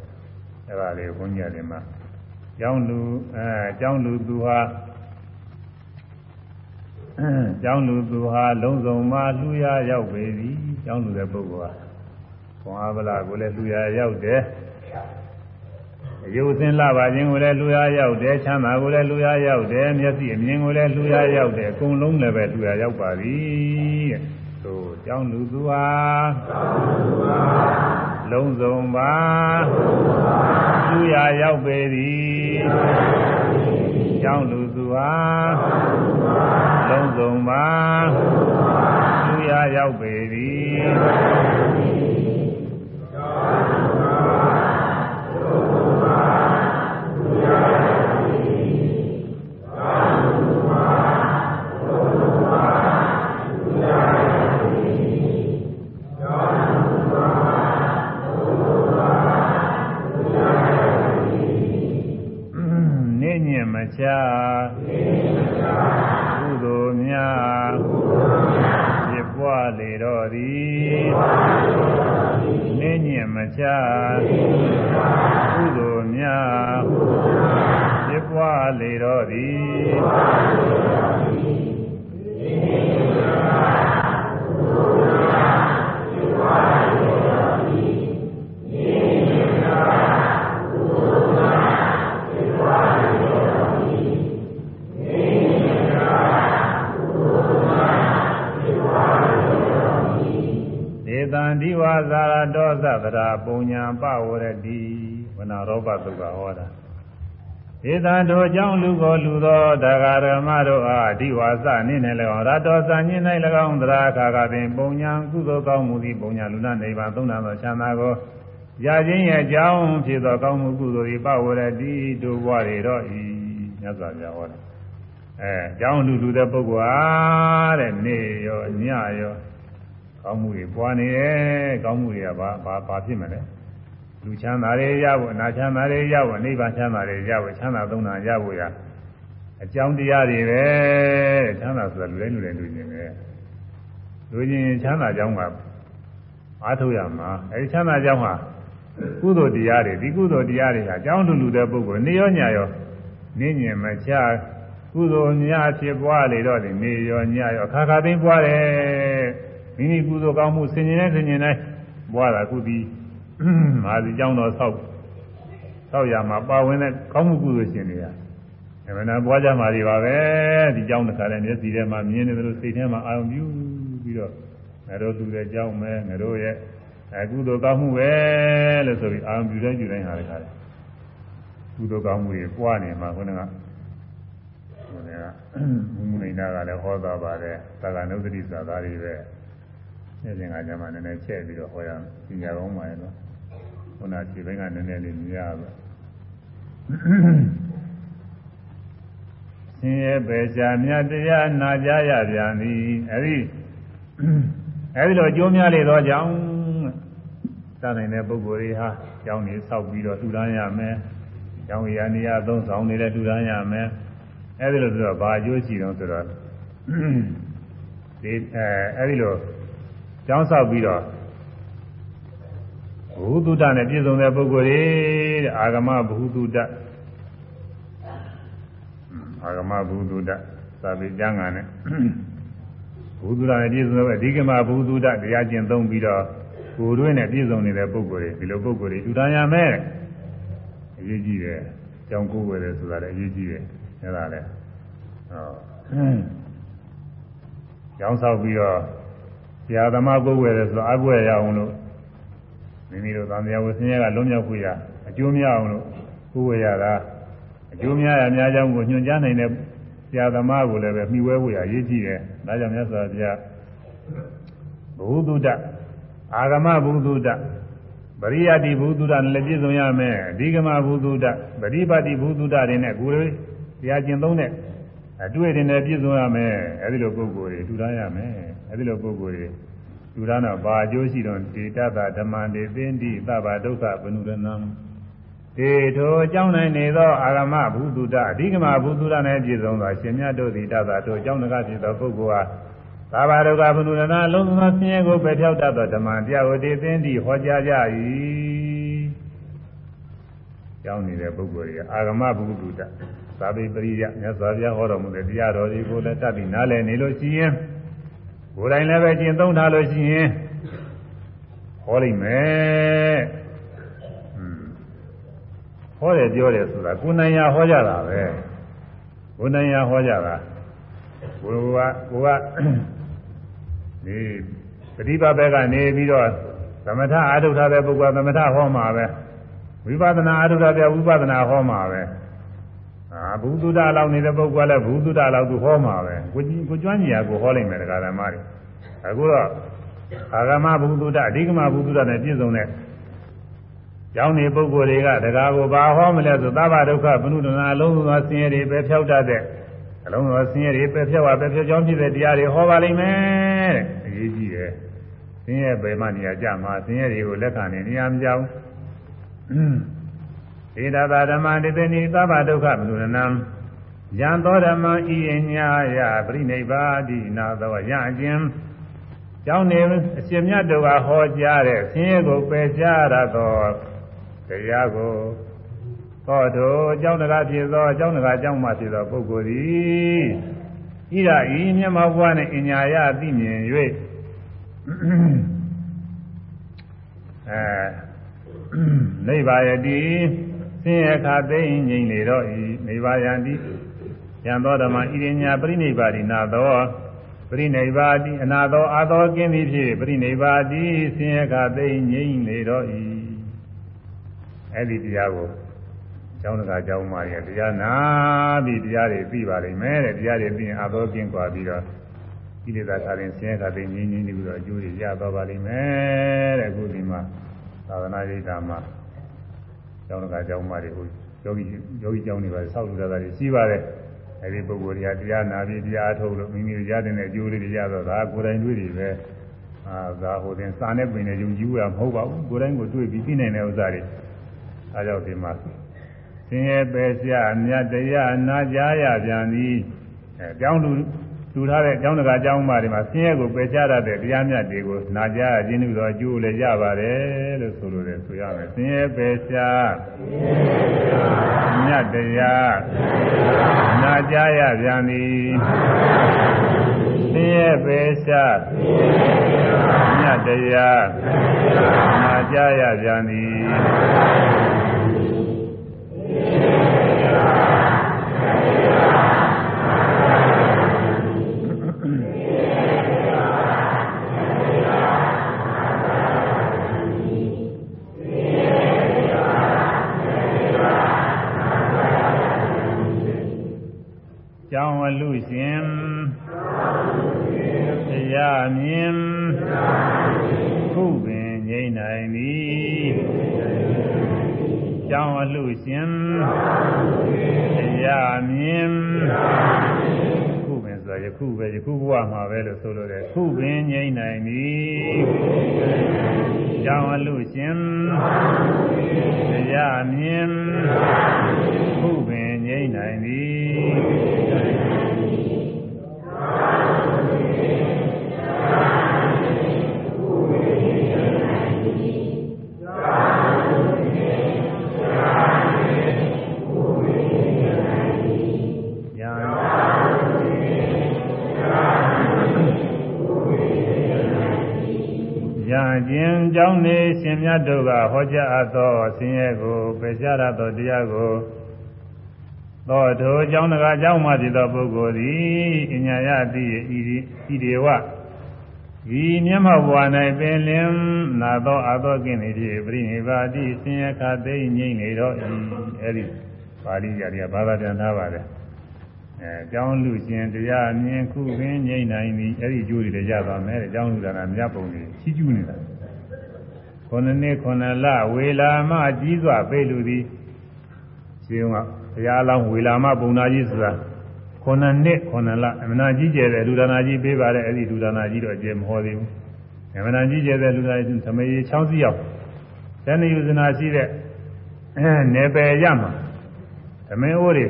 အဲ့ဒါလေးဘုန်းကြီးတွေမှာကျောင်းလူအဲကျောင်းလူသူဟာကျောင်းလူသူဟာလုံးစုံမှလူရရောက်ပေသည်ကျောင်းလူတဲ့ပုဂ္ဂိုလ်ဟာခွန်အားဗလာကိုလည်းလူရရောက်တယ်အယုစင်လာပါခြင်းကိုလည်းလူရရောက်တယ်ချမ်းသာကိုလည်းလူရရောက်တယ်မျက်စိအမြင်ကိုလည်းလူရရောက်တယ်အကုန်လုံးလည်းပဲလူရရောက်ပါသည်တဲ့ သို့ကြောင်းလူသူဟာလုံးစုံပါသူရရောက်ပေသည်ကြောင်းလူသူဟာလုံးစုံပါသူရရောက်ပေသည် တော့သည်နင်းညင်မချကုသိုလ်များဖြစ်ပွားလေတော့သည်ဒီဝါ ဇာရတောသဗရာပုံညာပဝရတိဝနာရောပသုကဟောတာဧသံတို့ကြောင့်လူကိုလူသောတဂရမတို့အားဒီဝါစနေနဲ့၎င်းရတောစညင်း၌၎င်းသရာခါကပင်ပုံညာကုသိုလ်ကောင်းမှုသည်ပုံညာလူနာနိဗ္ဗာန်သုံးနာသောချမ်းသာကိုရခြင်းရဲ့အကြောင်းဖြစ်သောကောင်းမှုကုသိုလ်၏ပဝရတိတို့ဘဝတွေတော့ဤမြတ်စွာဘုရားဟောတယ်အဲအကြောင်းလူလူတဲ့ပုဂ္ဂိုလ်အားတဲ့နေရောညရော ကောင်းမှုတွေပွားနေတယ်ကောင်းမှုတွေကဘာဘာဘာဖြစ်မလဲလူချမ်းသာတွေရဖို့အနာချမ်းသာတွေရဖို့နိဗ္ဗာန်ချမ်းသာတွေရဖို့ချမ်းသာသုံးတာရဖို့ရအကြောင်းတရားတွေပဲချမ်းသာဆိုတာလူတိုင်းလူတိုင်းလူချင်းပဲလူချင်းချမ်းသာကြောင်းကအားထုတ်ရမှာအဲဒီချမ်းသာကြောင်းဟာကုသိုလ်တရားတွေဒီကုသိုလ်တရားတွေဟာအကြောင်းလူလူတဲ့ပုဂ္ဂိုလ်နေရောညာရောနေညင်မချကုသိုလ်များဖြစ်ပွားလေတော့ဒီနေရောညာရောအခါခါသိပွားတယ် မိမိကုသိုလ်ကောင်းမှုဆင်ញင်တဲ့ဆင်ញင်တိုင်းပွားတာကုသီမာစီကြောင်းတော်ဆောက်ဆောက်ရမှာပါဝင်တဲ့ကောင်းမှုကုသိုလ်ရှင်တွေကအမှန်တရားပွားကြမှာတွေပါပဲဒီကြောင်းတစ်ခါလဲမျက်စိထဲမှာမြင်နေတယ်လို့စိတ်ထဲမှာအာရုံပြုပြီးတော့ငါတို့လူတဲ့ကြောင်းမဲငါတို့ရဲ့အကုသိုလ်ကောင်းမှုပဲလို့ဆိုပြီးအာရုံပြုတိုင်းပြုတိုင်းဟာလည်းခါတယ်ကုသိုလ်ကောင်းမှုတွေပွားနေမှာခုနကဟိုကဘုမနိနာကလည်းဟောတာပါတယ်သာကနုဒတိသာသားတွေပဲ နေ့စဉ်ကကျမှနည်းနည်းချက်ပြီးတော့ဟောရမယ်ပညာကောင်းပါရဲ့နော်ခုနခြေဘက်ကနည်းနည်းလေးမြင်ရပါဆင်းရဲပေရှာမြတ်တရားနာကြရပြန်သည်အဲဒီအဲဒီလိုကြိုးများလေတော့ကြောင့်သတ်နိုင်တဲ့ပုဂ္ဂိုလ်တွေဟာကျောင်းနေဆောက်ပြီးတော့ထူထမ်းရမယ်။ကျောင်းရနေရသုံးဆောင်နေတဲ့ထူထမ်းရမယ်။အဲဒီလိုဆိုတော့ဘာအကျိုးရှိတော့ဆိုတော့ဒီအဲအဲဒီလို ကျောင်းဆောက်ပြီးတော့ဘုသူတ္တနဲ့ပြည့်စုံတဲ့ပုဂ္ဂိုလ်တွေတဲ့အာဂမဘုသူတ္တအာဂမဘုသူတ္တသာပေကျမ်းဂန်နဲ့ဘုသူတ္တနဲ့ပြည့်စုံတဲ့အဓိကမဘုသူတ္တတရားကျင့်သုံးပြီးတော့ကိုယ်တွင်းနဲ့ပြည့်စုံနေတဲ့ပုဂ္ဂိုလ်တွေဒီလိုပုဂ္ဂိုလ်တွေထူထမ်းရမယ်အရေးကြီးတယ်ကြောင်းကိုယ်ဝယ်တယ်ဆိုတာလည်းအရေးကြီးတယ်အဲဒါလည်းဟောကျောင်းဆောက်ပြီးတော့ ဆရာသမားကိုယ်ဝယ်တယ်ဆိုတော့အကွယ်ရအောင်လို့မိမိတို့သံဃာဝဆင်းရဲကလွတ်မြောက်ခွင့်ရအကျိုးများအောင်လို့ကိုယ်ဝယ်ရတာအကျိုးများရများကြောင်းကိုညွှန်ကြားနိုင်တဲ့ဆရာသမားကိုလည်းပဲမှီဝဲဖို့ရအရေးကြီးတယ်ဒါကြောင့်မြတ်စွာဘုရားဘုသူတ္တအာဂမဘုသူတ္တပရိယတိဘုသူတ္တနဲ့လည်းပြည့်စုံရမယ်အဓိကမဘုသူတ္တပရိပါတိဘုသူတ္တတွေနဲ့ကိုယ်လေးတရားကျင့်သုံးတဲ့အတွေ့အကြုံနဲ့ပြည့်စုံရမယ်အဲဒီလိုပုဂ္ဂိုလ်တွေထူထားရမယ် အဲဒီလိုပုဂ္ဂိုလ်တွေထူထားတော့ဘာအကျိုးရှိတော့ဒေတတာဓမ္မတေသင်္တိသဗ္ဗဒုက္ခဘနုရဏံဒေထိုအကြောင်းနိုင်နေသောအာဂမဘုသူတ္တအဓိကမဘုသူတ္တနဲ့ပြည့်စုံသောရှင်မြတ်တို့သည်တသတို့အကြောင်းတကားဖြစ်သောပုဂ္ဂိုလ်ဟာသာဘာဒုက္ခဘနုရဏလုံးစုံသောဆင်းရဲကိုပယ်ဖြောက်တတ်သောဓမ္မတရားဝတိသင်္တိဟောကြားကြ၏ကြောင်းနေတဲ့ပုဂ္ဂိုလ်တွေကအာဂမဘုသူတ္တသာဝေပရိယမြတ်စွာဘုရားဟောတော်မူတဲ့တရားတော်တွေကိုလည်းတတ်ပြီးနားလည်နေလို့ရှိရင် ကိုယ်တိုင်လည်းပဲကျင့်သုံးထားလို့ရှိရင်ဟောလိမ့်မယ်ဟွန်းဟောတယ်ပြောတယ်ဆိုတာကိုယ်နိုင်ရဟောကြတာပဲကိုယ်နိုင်ရဟောကြတာကိုယ်ကကိုကဒီပฏิပါဘက်ကနေပြီးတော့သမထအာထုထားတဲ့ပုဂ္ဂိုလ်ကသမထဟောမှာပဲဝိပဿနာအာထုထားတဲ့ဝိပဿနာဟောမှာပဲ အာဘုသူဒ္ဓလောက်နေတဲ့ပုဂ္ဂိုလ်ကလည်းဘုသူဒ္ဓလောက်သူဟောမှာပဲကိုကြီးကိုကျွမ်းကြီးရကိုဟောလိုက်မယ်တရားဓမ္မတွေအခုတော့အာဂမဘုသူဒ္ဓအဓိကမဘုသူဒ္ဓနဲ့ပြည့်စုံတဲ့ကျောင်းနေပုဂ္ဂိုလ်တွေကတရားကိုဘာဟောမလဲဆိုသဗ္ဗဒုက္ခဘုနုဒနာအလုံးစုံသောဆင်းရဲတွေပဲဖြောက်တတ်တဲ့အလုံးစုံသောဆင်းရဲတွေပဲဖြောက်ပါပဲဖြောက်ကြောင်းဖြစ်တဲ့တရားတွေဟောပါလိမ့်မယ်တဲ့အရေးကြီးတယ်ဆင်းရဲပဲမှနေရာကြမှာဆင်းရဲတွေကိုလက်ခံနေနေရာမကြောက် ဧတသာဓမ္မတိတနိသဗ္ဗဒုက္ခမနုရဏံယံသောဓမ္မဤအညာယပရိနိဗ္ဗာတိနာသောယအကျဉ်ကျောင်းနေအရှင်မြတ်တို့ကဟောကြားတဲ့ဆင်းရဲကိုပယ်ရှားရသောတရားကိုဟောတို့ကျောင်းတကားဖြစ်သောကျောင်းတကားကျောင်းမှဖြစ်သောပုဂ္ဂိုလ်သည်ဤရဤမျက်မှောက်ဘဝနှင့်အညာယသိမြင်၍အဲနိဗ္ဗာယတိ ဆင်းရဲခါသိငြိမ်လေတော့ဤနိဗ္ဗာယံတိယံသောဓမ္မဣရိညာပရိနိဗ္ဗာတိနာသောပရိနိဗ္ဗာတိအနာသောအာသောကင်းသည်ဖြစ်ပရိနိဗ္ဗာတိဆင်းရဲခါသိငြိမ်လေတော့ဤအဲ့ဒီတရားကိုကျောင်းတကာကျောင်းမာရီတရားနာပြီးတရားတွေပြီးပါလိမ့်မယ်တဲ့တရားတွေပြီးရင်အာသောကင်းกว่าပြီးတော့ကိလေသာခါရင်ဆင်းရဲခါသိငြိမ်ငြိမ်ပြီးတော့အကျိုးတွေရသွားပါလိမ့်မယ်တဲ့အခုဒီမှာသာသနာ့ရိပ်သာမှာ ကျောင်းတကာကျောင်းမတွေကိုယောဂီယောဂီကျောင်းတွေပါဆောက်လုပ်တာတွေရှိပါတယ်အဲဒီပုဂ္ဂိုလ်တွေကတရားနာပြီးတရားထုတ်လို့မိမိရတဲ့အကျိုးလေးတွေရတော့ဒါကိုယ်တိုင်တွေ့တွေပဲအာဒါဟိုတင်စာနဲ့ပင်နဲ့ယုံကြည်ရမဟုတ်ပါဘူးကိုယ်တိုင်ကိုတွေ့ပြီးသိနိုင်တဲ့ဥစ္စာတွေအဲကြောင့်ဒီမှာဆင်းရဲပဲဆရာမြတ်တရားနာကြားရပြန်သည်အဲကြောင်းလူ လူထားတဲ့ကျောင်းတကာကျောင်းမတွေမှာဆင်းရဲကိုပယ်ချရတဲ့တရားမြတ်တွေကိုနာကြားရခြင်းလို့တော့အကျိုးလည်းရပါတယ်လို့ဆိုလိုတယ်ဆိုရမယ်ဆင်းရဲပယ်ချမြတ်တရားနာကြားရပြန်သည်ဆင်းရဲပယ်ချမြတ်တရားနာကြားရပြန်သည် လူရှင်တရားမြင်ခုပင်ငြိမ့်နိုင်သည်ကြောင်းအလူရှင်တရားမြင်ခုပင်ဆိုရခုပဲယခုဘဝမှာပဲလို့ဆိုလို့တယ်ခုပင်ငြိမ့်နိုင်သည်ကြောင်းအလူရှင်တရားမြင်ခုပင်ငြိမ့်နိုင်သည် ရှင်မြတ်တို့ကဟောကြားအပ်သောဆင်းရဲကိုပယ်ရှားရသောတရားကိုသောထိုအကြောင်းတကားအကြောင်းမှဖြစ်သောပုဂ္ဂိုလ်သည်အညာယတိဤဤဒေဝဤမျက်မှောက်ဘဝ၌ပင်လင်နာသောအသောကင်းနေဖြစ်ပြိနိဗ္ဗာတိဆင်းရဲခသိမ့်ငြိမ့်နေတော့ဤအဲဒီပါဠိရာတွေကဘာသာပြန်ထားပါတယ်အဲအကြောင်းလူရှင်တရားမြင်ခုပင်ငြိမ့်နိုင်သည်အဲ့ဒီကျိုးတွေလည်းရသွားမယ်အကြောင်းလူဒါနာမြတ်ပုံတွေချီးကျူးနေတာ ခုနှစ်နှစ်ခုနှစ်လဝေလာမကြီးစွာပေလူသည်ရှင်ကဘုရားလောင်းဝေလာမပုံနာကြီးဆိုတာခုနှစ်နှစ်ခုနှစ်လအမနာကြီးကျယ်တဲ့လူဒါနာကြီးပေးပါတယ်အဲ့ဒီလူဒါနာကြီးတော့အကျယ်မဟောသေးဘူးအမနာကြီးကျယ်တဲ့လူဒါနာကြီးသမယေ6စီးရောက်တဏှယုဇနာရှိတဲ့အဲနယ်ပယ်ရမှာသမင်းအိုးတွေ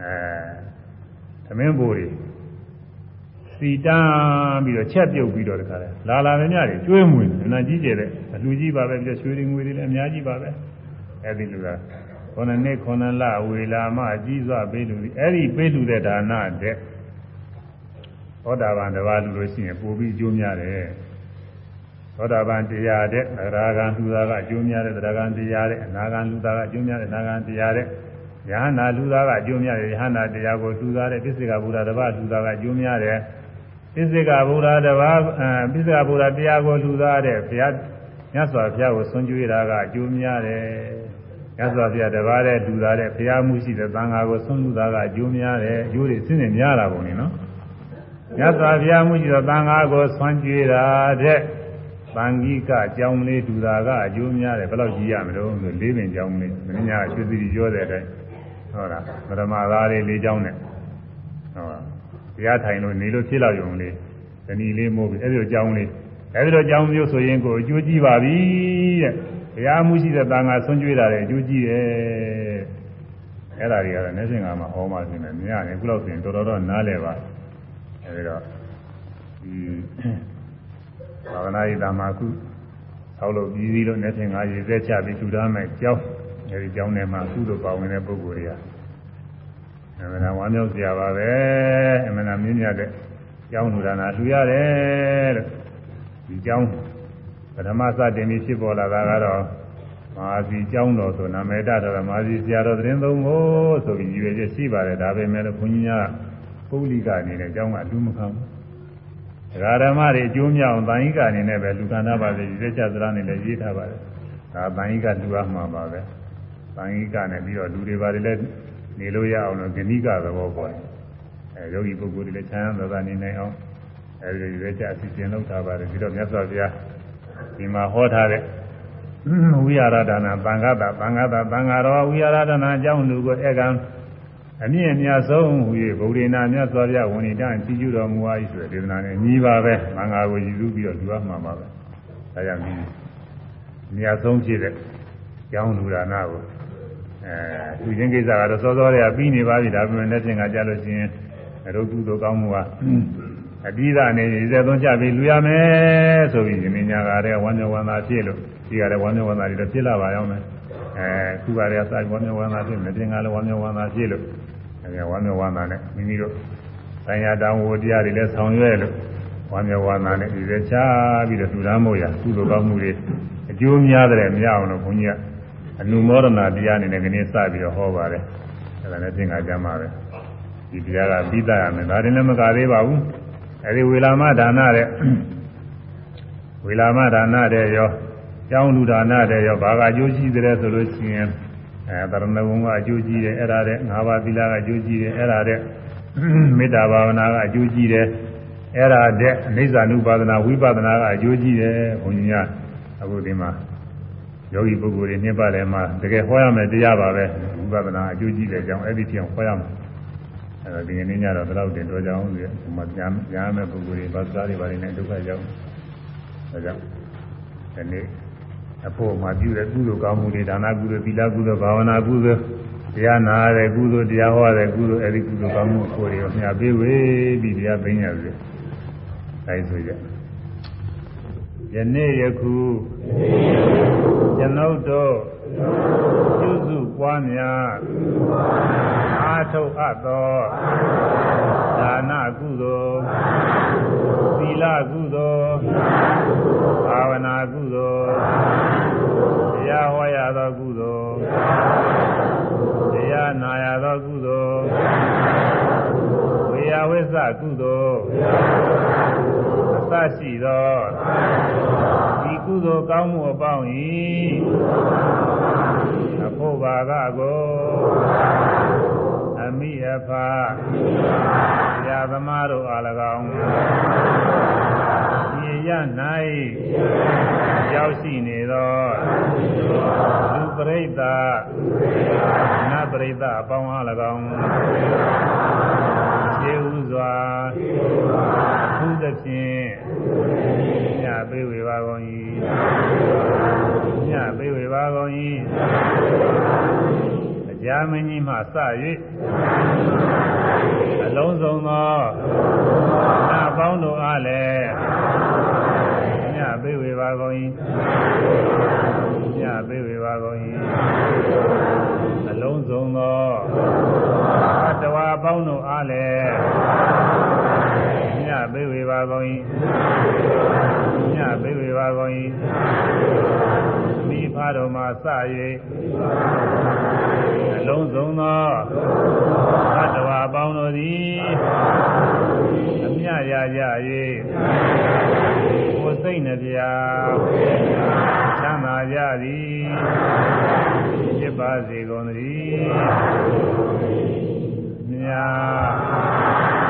အဲသမင်းဘိုးတွေ စီတန်းပြီးတော့ချက်ပြုတ်ပြီးတော့တခါလဲလာလာနေများတွေကျွေးမွေအနာကြီးကျယ်တဲ့အလူကြီးပါပဲပြီးတော့ရွှေတွေငွေတွေလည်းအများကြီးပါပဲအဲ့ဒီလူကခုနှစ်နှစ်ခုနှစ်လဝေလာမအကြီးစွာပေးလူဒီအဲ့ဒီပေးလူတဲ့ဒါနတဲ့သောတာပန်တစ်ပါးလူလို့ရှိရင်ပို့ပြီးအကျိုးများတယ်သောတာပန်တရားတဲ့သရဂံလူသားကအကျိုးများတဲ့သရဂံတရားတဲ့အနာဂံလူသားကအကျိုးများတဲ့အနာဂံတရားတဲ့ယဟနာလူသားကအကျိုးများတယ်ယဟနာတရားကိုလူသားတဲ့ပစ္စေကဘုရားတစ်ပါးလူသားကအကျိုးများတယ် ပစ္စေကဘုရားတစ်ပါးအဲပစ္စေကဘုရားတရားကိုလူသားတဲ့ဘုရားမြတ်စွာဘုရားကိုဆွံ့ကြွေးတာကအကျိုးများတယ်မြတ်စွာဘုရားတစ်ပါးတဲ့လူသားတဲ့ဘုရားမှုရှိတဲ့သံဃာကိုဆွံ့လူသားကအကျိုးများတယ်အကျိုးတွေစဉ်းနေများတာပုံနေနော်မြတ်စွာဘုရားမှုရှိတဲ့သံဃာကိုဆွံ့ကြွေးတာတဲ့သံဃိကအကြောင်းလေးဒူတာကအကျိုးများတယ်ဘယ်တော့ကြည့်ရမလို့ဆိုလေးပင်ကြောင်းလေးမင်းညာရွှေသီပြောတဲ့အတိုင်းဟုတ်လားပရမသားလေးလေးကြောင်းနဲ့ဟုတ်လား တရားထိုင်လို့နေလို့ဖြစ်လာရုံလေးဇနီးလေးမို့ပြီးအဲ့ဒီလိုကြောင်းလေးအဲ့ဒီလိုကြောင်းမျိုးဆိုရင်ကိုအကျိုးကြီးပါပြီတဲ့ဘုရားမှုရှိတဲ့တန်ခါဆွံ့ကြွေးတာတဲ့အကျိုးကြီးတယ်အဲ့ဒါတွေကတော့နေစဉ်ကမှဟောမှရှင်တယ်မြင်ရတယ်ခုလောက်ဆိုရင်တော်တော်တော့နားလည်ပါအဲ့ဒီတော့ဒီဘာဝနာရေးတာမှာခုဆောက်လို့ပြီးပြီးလို့နေစဉ်ကရေစက်ချပြီးထူထားမယ်ကြောင်းအဲဒီကြောင်းထဲမှာကုသိုလ်ပါဝင်တဲ့ပုဂ္ဂိုလ်တွေက အမှန်တရားဝမ်းမြောက်စရာပါပဲအမှန်တရားမြင့်မြတ်တဲ့ကြောင်းထူတာနာထူရတယ်လို့ဒီကြောင်းပထမစတင်ပြီးဖြစ်ပေါ်လာတာကတော့မဟာစီကျောင်းတော်ဆိုနာမေတ္တတော်မဟာစီဆရာတော်သတင်းသုံးကိုဆိုပြီးရည်ရွယ်ချက်ရှိပါတယ်ဒါပေမဲ့လို့ဘုန်းကြီးများပုဂ္ဂလိကအနေနဲ့ကျောင်းကအတူမခံဘူးဒကာဓမ္မတွေအကျိုးမြောက်အောင်တန်ဟိကအနေနဲ့ပဲလူခန္ဓာပါစေရည်ချက်သလားနဲ့လည်းရေးထားပါတယ်ဒါတန်ဟိကလူအမှာပါပဲတန်ဟိကနဲ့ပြီးတော့လူတွေပါတယ်လည်း နေလို့ရအောင်လို့ဂဏိကသဘောပေါ်တယ်အဲယောဂီပုဂ္ဂိုလ်တွေလည်းချမ်းသာသာနေနိုင်အောင်အဲဒီရည်ချက်အစီအစဉ်လုပ်ထားပါတယ်ပြီးတော့မြတ်စွာဘုရားဒီမှာဟောထားတဲ့ဝိဟာရဒါနာသံဃာတာသံဃာတာသံဃာတော်ဝိဟာရဒါနာအကြောင်းလူကိုဧကံအမြင့်အမြတ်ဆုံးဟူ၍ဗုဒ္ဓနာမြတ်စွာဘုရားဝန်ဤတန်ကြည်ကျူတော်မူအား၏ဆိုတဲ့ဒေသနာနဲ့ညီပါပဲသံဃာကိုရည်စူးပြီးတော့လူအမှန်ပါပဲဒါကြောင့်ဒီမြတ်ဆုံးဖြစ်တဲ့ကျောင်းလူဒါနာကို အဲသူချင်းကိစ္စကတော့စောစောတည်းကပြီးနေပါပြီဒါပေမဲ့လက်ချင်းကကြားလို့ရှိရင်ရုပ်တုတို့ကောင်းမှုကအပြီးသားအနေနဲ့ဇေသွန်းချပြီးလူရမယ်ဆိုပြီးရှင်မင်းညာကလည်းဝမ်းမြောက်ဝမ်းသာဖြစ်လို့ဒီကလည်းဝမ်းမြောက်ဝမ်းသာတွေတော့ဖြစ်လာပါရောက်မယ်အဲခုကလည်းစာဝမ်းမြောက်ဝမ်းသာဖြစ်မတင်ကလည်းဝမ်းမြောက်ဝမ်းသာဖြစ်လို့အဲဝမ်းမြောက်ဝမ်းသာနဲ့မိမိတို့ဆိုင်ရာတောင်းဝတရားတွေလည်းဆောင်ရွက်လို့ဝမ်းမြောက်ဝမ်းသာနဲ့ဒီလိုချပြီးတော့လူသားမို့ရကုသိုလ်ကောင်းမှုတွေအကျိုးများတယ်မရအောင်လို့ဘုန်းကြီးက အနုမောဒနာတရားအနေနဲ့ခင်းစပြီးတော့ဟောပါတယ်အဲဒါနဲ့သင်္ဃာကျမ်းပါပဲဒီတရားကပြီးသားရမယ်ဒါရင်လည်းမကသေးပါဘူးအဲဒီဝေလာမဒါနတဲ့ဝေလာမဒါနတဲ့ရောကျောင်းလူဒါနတဲ့ရောဘာကအကျိုးရှိတယ်ဆိုလို့ရှိရင်အဲတရဏဂုံကအကျိုးကြီးတယ်အဲ့ဒါတဲ့ငါးပါးသီလကအကျိုးကြီးတယ်အဲ့ဒါတဲ့မေတ္တာဘာဝနာကအကျိုးကြီးတယ်အဲ့ဒါတဲ့အနိစ္စ ानु ပါဒနာဝိပဿနာကအကျိုးကြီးတယ်ဘုန်းကြီးကအခုဒီမှာ ယောဂီပုဂ္ဂိုလ်တွေနှစ်ပတ်လည်းမှတကယ်ဟောရမယ်တရားပါပဲဝိပဿနာအကျိုးကြီးတဲ့အကြောင်းအဲ့ဒီပြောင်းဟောရမယ်အဲ့တော့ဒီနေ့ညတော့ဘယ်တော့တင်တော့ကြအောင်ဆိုဟိုမှာညာညာမဲ့ပုဂ္ဂိုလ်တွေဘာသာတွေဘာတွေနဲ့ဒုက္ခရောက်ဒါကြောင့်ဒီနေ့အဖို့မှာပြုတဲ့ကုသိုလ်ကောင်းမှုတွေဒါနကုသိုလ်သီလကုသိုလ်ဘာဝနာကုသိုလ်တရားနာရတဲ့ကုသိုလ်တရားဟောတဲ့ကုသိုလ်အဲဒီကုသိုလ်ကောင်းမှုကိုယ်တွေမြတ်ပေးဝေးပြီးတရားသိညာစေအဲဆိုကြ ယနေ့ယခုကျွန်ုပ်တို့ပြုစုပွားများအာထုတ်အပ်သောဒါနကုသိုလ်သီလကုသိုလ်ဘာဝနာကုသိုလ်တရားဟောရသောကုသိုလ်တရားနာရသောကုသိုလ်ဝေယဝိသကုသိုလ်အစ ရှိသောဒီကုသိုလ်ကောင်းမှုအပေါင်း၏အဖို့ဘာကကိုအမိအဖာဆရာသမားတို့အား၎င်းဒီရ၌ရောက်ရှိနေသောလူပရိသတ်နတ်ပရိသတ်အပေါင်းအား၎င်းခြေဥစွာသူသဖြင့်ည ပေးဝေပါကုန်၏ညပေးဝေပါကုန်၏အကြမင်းကြီးမှစ၍အလုံးစုံသောနာပေါင်းတို့အားလည်းညပေးဝေပါကုန်၏ညပေးဝေပါကုန်၏အလုံးစုံသောအတ္တဝါပေါင်းတို့အားလည်းညပေးဝေပါကုန်၏ ညပေးဝေပါကုန်၏မိဖတော်မှာစ၍အလုံးစုံသောအတ္တဝါပေါင်းတို့သည်အမြရကြ၍ကိုယ်စိတ်နှပြချမ်းသာကြသည်ဖြစ်ပါစေကုန်သတည်းမြာမြ